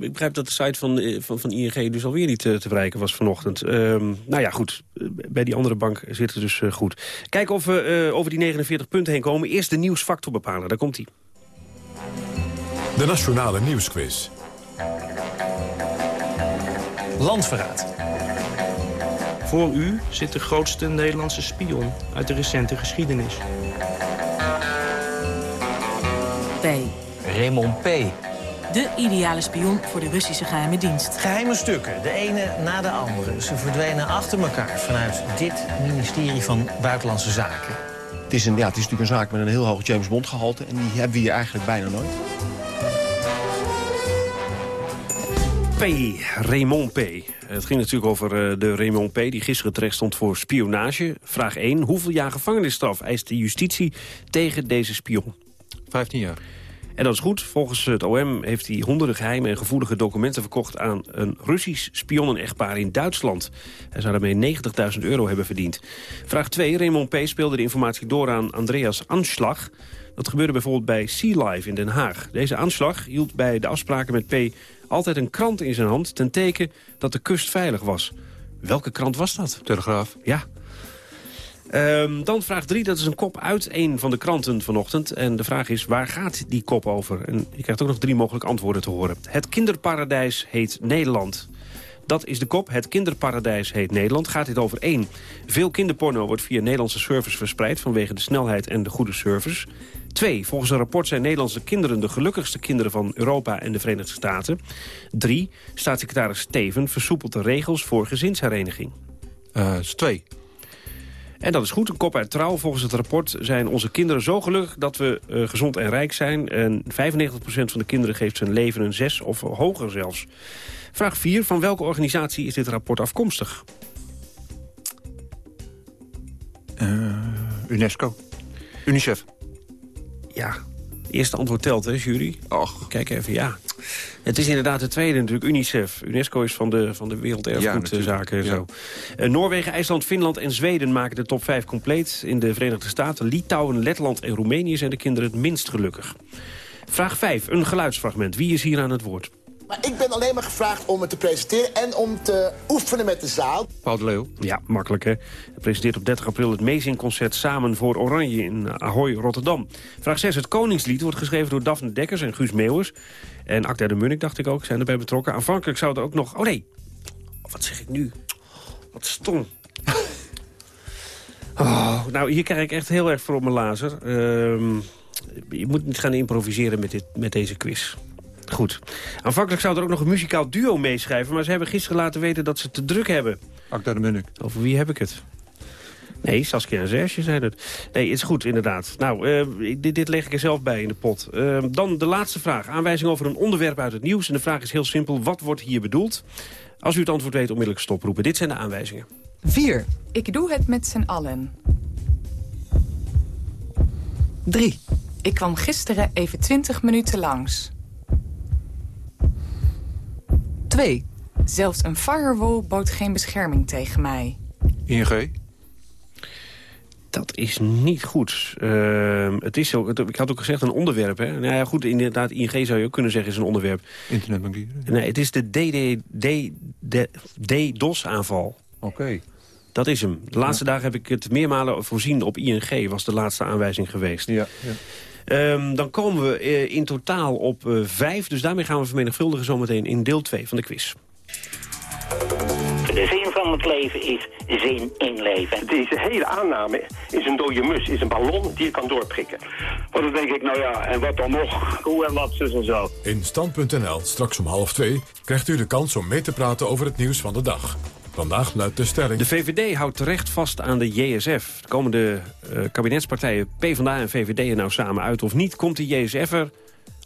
[SPEAKER 2] ik begrijp dat de site van, van, van ING dus alweer niet te bereiken was vanochtend. Ehm, nou ja, goed. Bij die andere bank zit het dus goed. Kijken of we over die 49 punten heen komen. Eerst de nieuwsfactor bepalen. Daar komt hij.
[SPEAKER 26] De Nationale Nieuwsquiz.
[SPEAKER 27] Landverraad. Voor u zit de grootste Nederlandse spion uit de recente geschiedenis.
[SPEAKER 28] P.
[SPEAKER 27] Raymond P.
[SPEAKER 28] De ideale spion voor de Russische geheime dienst.
[SPEAKER 27] Geheime stukken, de ene na de andere. Ze verdwenen achter elkaar vanuit dit ministerie van Buitenlandse Zaken.
[SPEAKER 29] Het is, een, ja, het is natuurlijk een zaak met een heel hoog James Bond gehalte... en die hebben we hier eigenlijk bijna nooit.
[SPEAKER 2] P. Raymond P. Het ging natuurlijk over de Raymond P. die gisteren terecht stond voor spionage. Vraag 1. Hoeveel jaar gevangenisstraf eist de justitie tegen deze spion?
[SPEAKER 25] 15 jaar.
[SPEAKER 2] En dat is goed. Volgens het OM heeft hij honderden geheime en gevoelige documenten verkocht... aan een Russisch spionnen-echtpaar in Duitsland. Hij zou daarmee 90.000 euro hebben verdiend. Vraag 2. Raymond P. speelde de informatie door aan Andreas Anschlag... Dat gebeurde bijvoorbeeld bij Sea Life in Den Haag. Deze aanslag hield bij de afspraken met P altijd een krant in zijn hand... ten teken dat de kust veilig was. Welke krant was dat?
[SPEAKER 25] Telegraaf.
[SPEAKER 2] Ja. Um, dan vraag 3, dat is een kop uit een van de kranten vanochtend. En de vraag is, waar gaat die kop over? En je krijgt ook nog drie mogelijke antwoorden te horen. Het kinderparadijs heet Nederland. Dat is de kop. Het kinderparadijs heet Nederland. Gaat dit over één? Veel kinderporno wordt via Nederlandse servers verspreid... vanwege de snelheid en de goede service. Twee, volgens een rapport zijn Nederlandse kinderen de gelukkigste kinderen van Europa en de Verenigde Staten. Drie, staatssecretaris Steven versoepelt de regels voor gezinshereniging.
[SPEAKER 25] Uh, is twee.
[SPEAKER 2] En dat is goed, een kop uit trouw. Volgens het rapport zijn onze kinderen zo gelukkig dat we uh, gezond en rijk zijn. En 95% van de kinderen geeft zijn leven een 6 of hoger zelfs. Vraag 4. Van welke organisatie is dit rapport afkomstig?
[SPEAKER 25] Uh, UNESCO. UNICEF.
[SPEAKER 2] Ja, eerste antwoord telt, hè, jury? Och. Kijk even, ja. Het is inderdaad de tweede natuurlijk, UNICEF. UNESCO is van de, van de werelderfgoedzaken ja, en zo. Ja. Uh, Noorwegen, IJsland, Finland en Zweden maken de top 5 compleet. In de Verenigde Staten, Litouwen, Letland en Roemenië zijn de kinderen het minst gelukkig. Vraag 5, een geluidsfragment. Wie is hier aan het woord?
[SPEAKER 24] Maar ik ben alleen maar gevraagd om het te presenteren en om te oefenen met de zaal.
[SPEAKER 25] Paul de Leeuw.
[SPEAKER 2] Ja, makkelijk hè. Hij presenteert op 30 april het Meezingconcert Samen voor Oranje in Ahoy, Rotterdam. Vraag 6. Het Koningslied wordt geschreven door Daphne Dekkers en Guus Meeuwers. En Acta de Munnik, dacht ik ook, zijn erbij betrokken. Aanvankelijk zou er ook nog... Oh nee, wat zeg ik nu? Wat stom. <laughs> Oh, nou, hier krijg ik echt heel erg voor op mijn lazer. Uh, je moet niet gaan improviseren met, dit, met deze quiz. Goed. Aanvankelijk zou er ook nog een muzikaal duo meeschrijven... maar ze hebben gisteren laten weten dat ze te druk hebben.
[SPEAKER 25] Acta de Munnik.
[SPEAKER 2] Over wie heb ik het? Nee, Saskia en Serge zijn het. Nee, het is goed, inderdaad. Nou, uh, dit, dit, leg ik er zelf bij in de pot. Uh, dan de laatste vraag. Aanwijzing over een onderwerp uit het nieuws. En de vraag is heel simpel. Wat wordt hier bedoeld? Als u het antwoord weet, onmiddellijk stoproepen. Dit zijn de aanwijzingen.
[SPEAKER 30] 4. Ik doe het met z'n allen. 3. Ik kwam gisteren even 20 minuten langs. 2. Zelfs een firewall bood geen bescherming tegen mij.
[SPEAKER 25] ING?
[SPEAKER 2] Dat is niet goed. Uh, het is ook, ik had ook gezegd een onderwerp. Hè? Nou ja, goed, inderdaad, ING zou je ook kunnen zeggen is een onderwerp.
[SPEAKER 25] Internetbankieren?
[SPEAKER 2] Nee, het is de DDoS-aanval.
[SPEAKER 25] Oké.
[SPEAKER 2] Dat is hem. De laatste ja. dagen heb ik het meermalen voorzien op ING. Was de laatste aanwijzing geweest.
[SPEAKER 25] Ja, ja.
[SPEAKER 2] Um, dan komen we uh, in totaal op uh, vijf. Dus daarmee gaan we vermenigvuldigen zometeen in deel 2 van de quiz.
[SPEAKER 31] De zin van het leven is zin in leven.
[SPEAKER 32] Deze hele aanname is een dode mus, is een ballon die je kan doorprikken.
[SPEAKER 33] Want dan denk ik, nou ja, en wat dan nog? Hoe en wat, zus en zo.
[SPEAKER 26] In Stand.nl, straks om half twee, krijgt u de kans om mee te praten over het nieuws van de dag. De stelling...
[SPEAKER 2] De VVD houdt terecht vast aan de JSF. De komende uh, kabinetspartijen PvdA en VVD er nou samen uit of niet. Komt de JSF er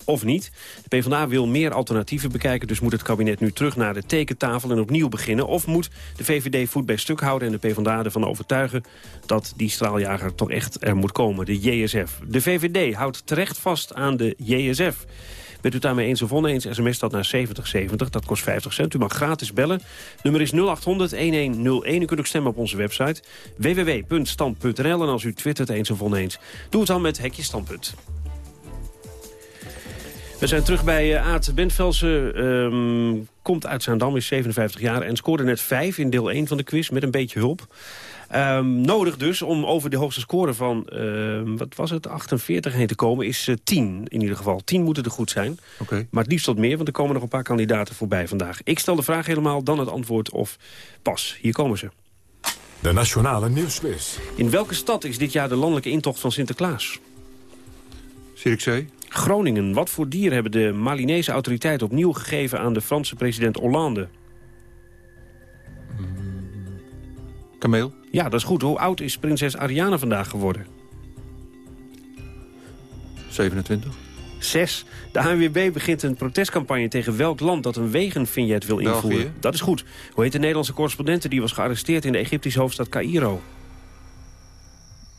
[SPEAKER 2] of niet. De PvdA wil meer alternatieven bekijken... dus moet het kabinet nu terug naar de tekentafel en opnieuw beginnen. Of moet de VVD voet bij stuk houden en de PvdA ervan overtuigen... dat die straaljager toch echt er moet komen, de JSF. De VVD houdt terecht vast aan de JSF. Bent u daarmee eens of oneens, sms dat naar 7070. Dat kost 50 cent. U mag gratis bellen. Nummer is 0800-1101. U kunt ook stemmen op onze website www.stand.nl. En als u twittert eens of oneens, doe het dan met Hekje Standpunt. We zijn terug bij uh, Aad Bentvelsen. Um, komt uit Zaandam, is 57 jaar en scoorde net 5 in deel 1 van de quiz met een beetje hulp. Um, nodig dus om over de hoogste score van, uh, wat was het, 48 heen te komen, is uh, 10 in ieder geval. 10 moeten er goed zijn.
[SPEAKER 25] Okay.
[SPEAKER 2] Maar het liefst wat meer, want er komen nog een paar kandidaten voorbij vandaag. Ik stel de vraag helemaal, dan het antwoord of pas. Hier komen ze.
[SPEAKER 26] De Nationale Nieuwsquiz.
[SPEAKER 2] In welke stad is dit jaar de landelijke intocht van Sinterklaas?
[SPEAKER 25] Zierikzee.
[SPEAKER 2] Groningen. Wat voor dier hebben de Malinese autoriteiten opnieuw gegeven aan de Franse president Hollande?
[SPEAKER 25] Kameel.
[SPEAKER 2] Ja, dat is goed. Hoe oud is prinses Ariane vandaag geworden?
[SPEAKER 25] 27.
[SPEAKER 2] 6. De ANWB begint een protestcampagne tegen welk land dat een wegenvignet wil invoeren.
[SPEAKER 25] België.
[SPEAKER 2] Dat is goed. Hoe heet de Nederlandse correspondente die was gearresteerd in de Egyptische hoofdstad Cairo?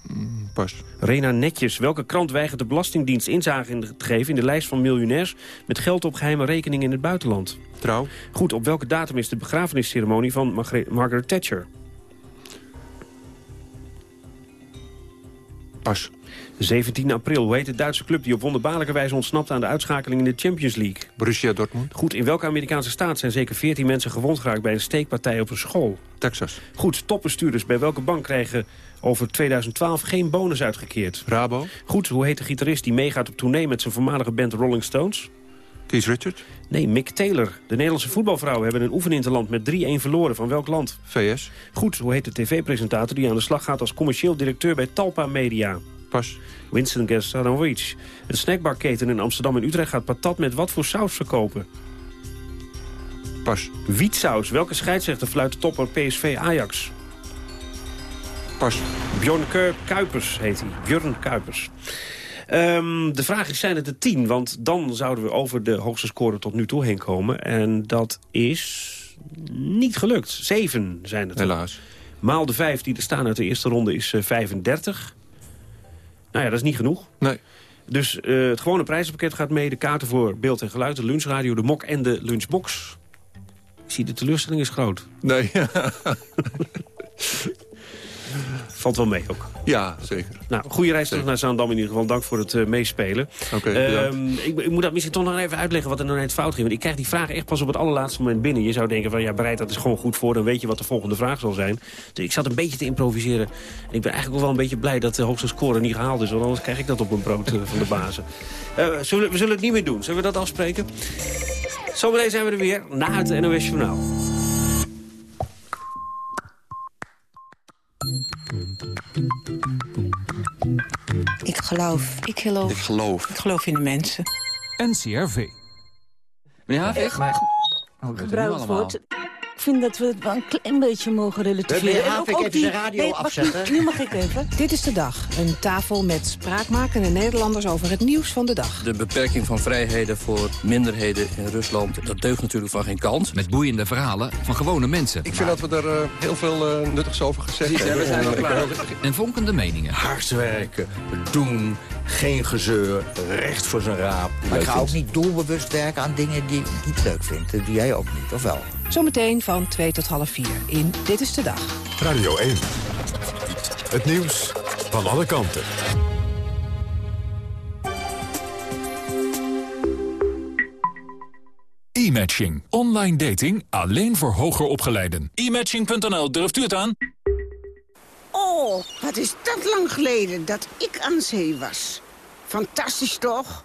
[SPEAKER 25] Mm, pas.
[SPEAKER 2] Rena Netjes. Welke krant weigert de Belastingdienst inzage in te geven... in de lijst van miljonairs met geld op geheime rekeningen in het buitenland?
[SPEAKER 25] Trouw.
[SPEAKER 2] Goed, op welke datum is de begrafenisceremonie van Margaret Thatcher?
[SPEAKER 25] Pas.
[SPEAKER 2] 17 april. Hoe heet de Duitse club die op wonderbaarlijke wijze ontsnapt aan de uitschakeling in de Champions League?
[SPEAKER 25] Borussia Dortmund.
[SPEAKER 2] Goed, in welke Amerikaanse staat zijn zeker 14 mensen gewond geraakt bij een steekpartij op een school?
[SPEAKER 25] Texas.
[SPEAKER 2] Goed, topbestuurders bij welke bank krijgen over 2012 geen bonus uitgekeerd?
[SPEAKER 25] Rabo.
[SPEAKER 2] Goed, hoe heet de gitarist die meegaat op tournee met zijn voormalige band Rolling Stones?
[SPEAKER 25] Keith Richards.
[SPEAKER 2] Nee, Mick Taylor. De Nederlandse voetbalvrouwen hebben een oefeninterland met 3-1 verloren. Van welk land?
[SPEAKER 25] VS.
[SPEAKER 2] Goed, hoe heet de tv-presentator die aan de slag gaat als commercieel directeur bij Talpa Media?
[SPEAKER 25] Pas.
[SPEAKER 2] Winston Gassanovic. Een snackbarketen in Amsterdam en Utrecht gaat patat met wat voor saus verkopen?
[SPEAKER 25] Pas.
[SPEAKER 2] Wietsaus. Welke scheidsrechter fluit de topper PSV Ajax?
[SPEAKER 25] Pas.
[SPEAKER 2] Bjorn Kuipers heet hij. Björn Kuipers. Ehm, de vraag is, zijn het er tien? Want dan zouden we over de hoogste score tot nu toe heen komen. En dat is niet gelukt. Zeven zijn het.
[SPEAKER 25] Helaas.
[SPEAKER 2] Maal de vijf die er staan uit de eerste ronde is eh, 35. Nou ja, dat is niet genoeg.
[SPEAKER 25] Nee.
[SPEAKER 2] Dus eh, het gewone prijzenpakket gaat mee. De kaarten voor beeld en geluid, de lunchradio, de mok en de lunchbox. Ik zie, de teleurstelling is groot.
[SPEAKER 25] Nee. <laughs>
[SPEAKER 2] Valt wel mee ook.
[SPEAKER 25] ja, zeker.
[SPEAKER 2] Nou, goede reis terug naar Zaandam in ieder geval. Dank voor het eh, meespelen.
[SPEAKER 25] Oké.
[SPEAKER 2] Ehm, ik, ik moet dat misschien toch nog even uitleggen wat er nou net fout ging. Want ik krijg die vraag echt pas op het allerlaatste moment binnen. Je zou denken van ja, bereid dat is gewoon goed voor. Dan weet je wat de volgende vraag zal zijn. Dus ik zat een beetje te improviseren. En ik ben eigenlijk ook wel een beetje blij dat de hoogste score niet gehaald is. Want anders krijg ik dat op mijn brood eh, van de bazen. Eh, zullen, we zullen het niet meer doen. Zullen we dat afspreken? Zometeen zijn we er weer na het NOS Journaal.
[SPEAKER 34] Ik geloof. Ik geloof.
[SPEAKER 29] Ik geloof.
[SPEAKER 34] Ik geloof in de mensen.
[SPEAKER 35] NCRV.
[SPEAKER 34] Meneer Havik? Gebruikt wordt. Ik vind dat we het wel een klein beetje mogen relativeren.
[SPEAKER 36] Meneer
[SPEAKER 34] En ook-
[SPEAKER 36] Havik,
[SPEAKER 34] ook
[SPEAKER 36] even
[SPEAKER 34] die-
[SPEAKER 36] zijn radio
[SPEAKER 34] nee,
[SPEAKER 36] afzetten.
[SPEAKER 34] Nu, nu mag ik even. <laughs>
[SPEAKER 37] Dit is de dag. Een tafel met spraakmakende Nederlanders over het nieuws van de dag.
[SPEAKER 38] De beperking van vrijheden voor minderheden in Rusland... dat deugt natuurlijk van geen kant.
[SPEAKER 35] Met boeiende verhalen van gewone mensen.
[SPEAKER 29] Ik vind dat we er eh, heel veel eh, nuttigs over gezegd hebben.
[SPEAKER 35] we zijn
[SPEAKER 29] ook-
[SPEAKER 35] En vonkende meningen.
[SPEAKER 36] Hard werken, doen, geen gezeur, recht voor zijn raap. Maar ik ga ook niet doelbewust werken aan dingen die ik niet leuk vind. Die jij ook niet, of wel?
[SPEAKER 37] Zometeen van 2 tot half 4 in Dit is de Dag.
[SPEAKER 26] Radio 1. Het nieuws van alle kanten.
[SPEAKER 39] E-matching. Online dating alleen voor hoger opgeleiden. E-matching.nl, durft u het aan?
[SPEAKER 40] Oh, wat is dat lang geleden dat ik aan zee was. Fantastisch toch?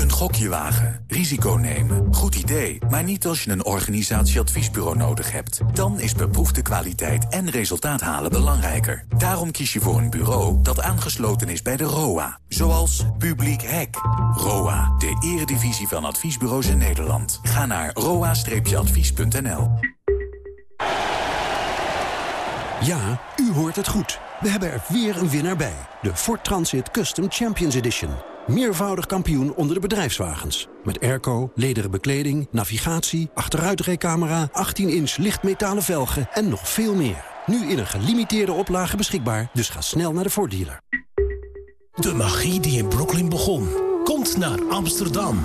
[SPEAKER 41] Een gokje wagen, risico nemen, goed idee. Maar niet als je een organisatieadviesbureau nodig hebt. Dan is beproefde kwaliteit en resultaat halen belangrijker. Daarom kies je voor een bureau dat aangesloten is bij de ROA. Zoals Publiek Hek. ROA, de eredivisie van adviesbureaus in Nederland. Ga naar roa-advies.nl.
[SPEAKER 42] Ja, u hoort het goed. We hebben er weer een winnaar bij. De Ford Transit Custom Champions Edition. Meervoudig kampioen onder de bedrijfswagens. Met airco, lederen bekleding, navigatie, achteruitrijcamera... 18-inch lichtmetalen velgen en nog veel meer. Nu in een gelimiteerde oplage beschikbaar, dus ga snel naar de Ford dealer.
[SPEAKER 3] De magie die in Brooklyn begon, komt naar Amsterdam.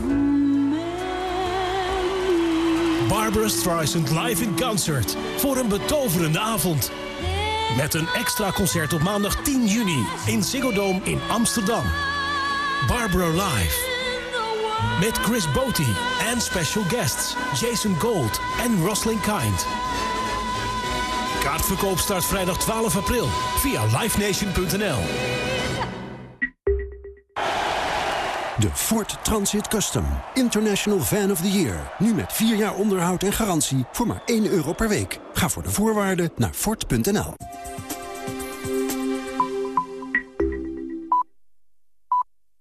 [SPEAKER 3] Barbara Streisand live in concert voor een betoverende avond. Met een extra concert op maandag 10 juni in Ziggo Dome in Amsterdam. Barbara live. Met Chris Botti en special guests Jason Gold en Roslyn Kind. Kaartverkoop start vrijdag 12 april via livenation.nl.
[SPEAKER 42] De Ford Transit Custom. International Van of the Year. Nu met 4 jaar onderhoud en garantie voor maar 1 euro per week. Ga voor de voorwaarden naar Ford.nl.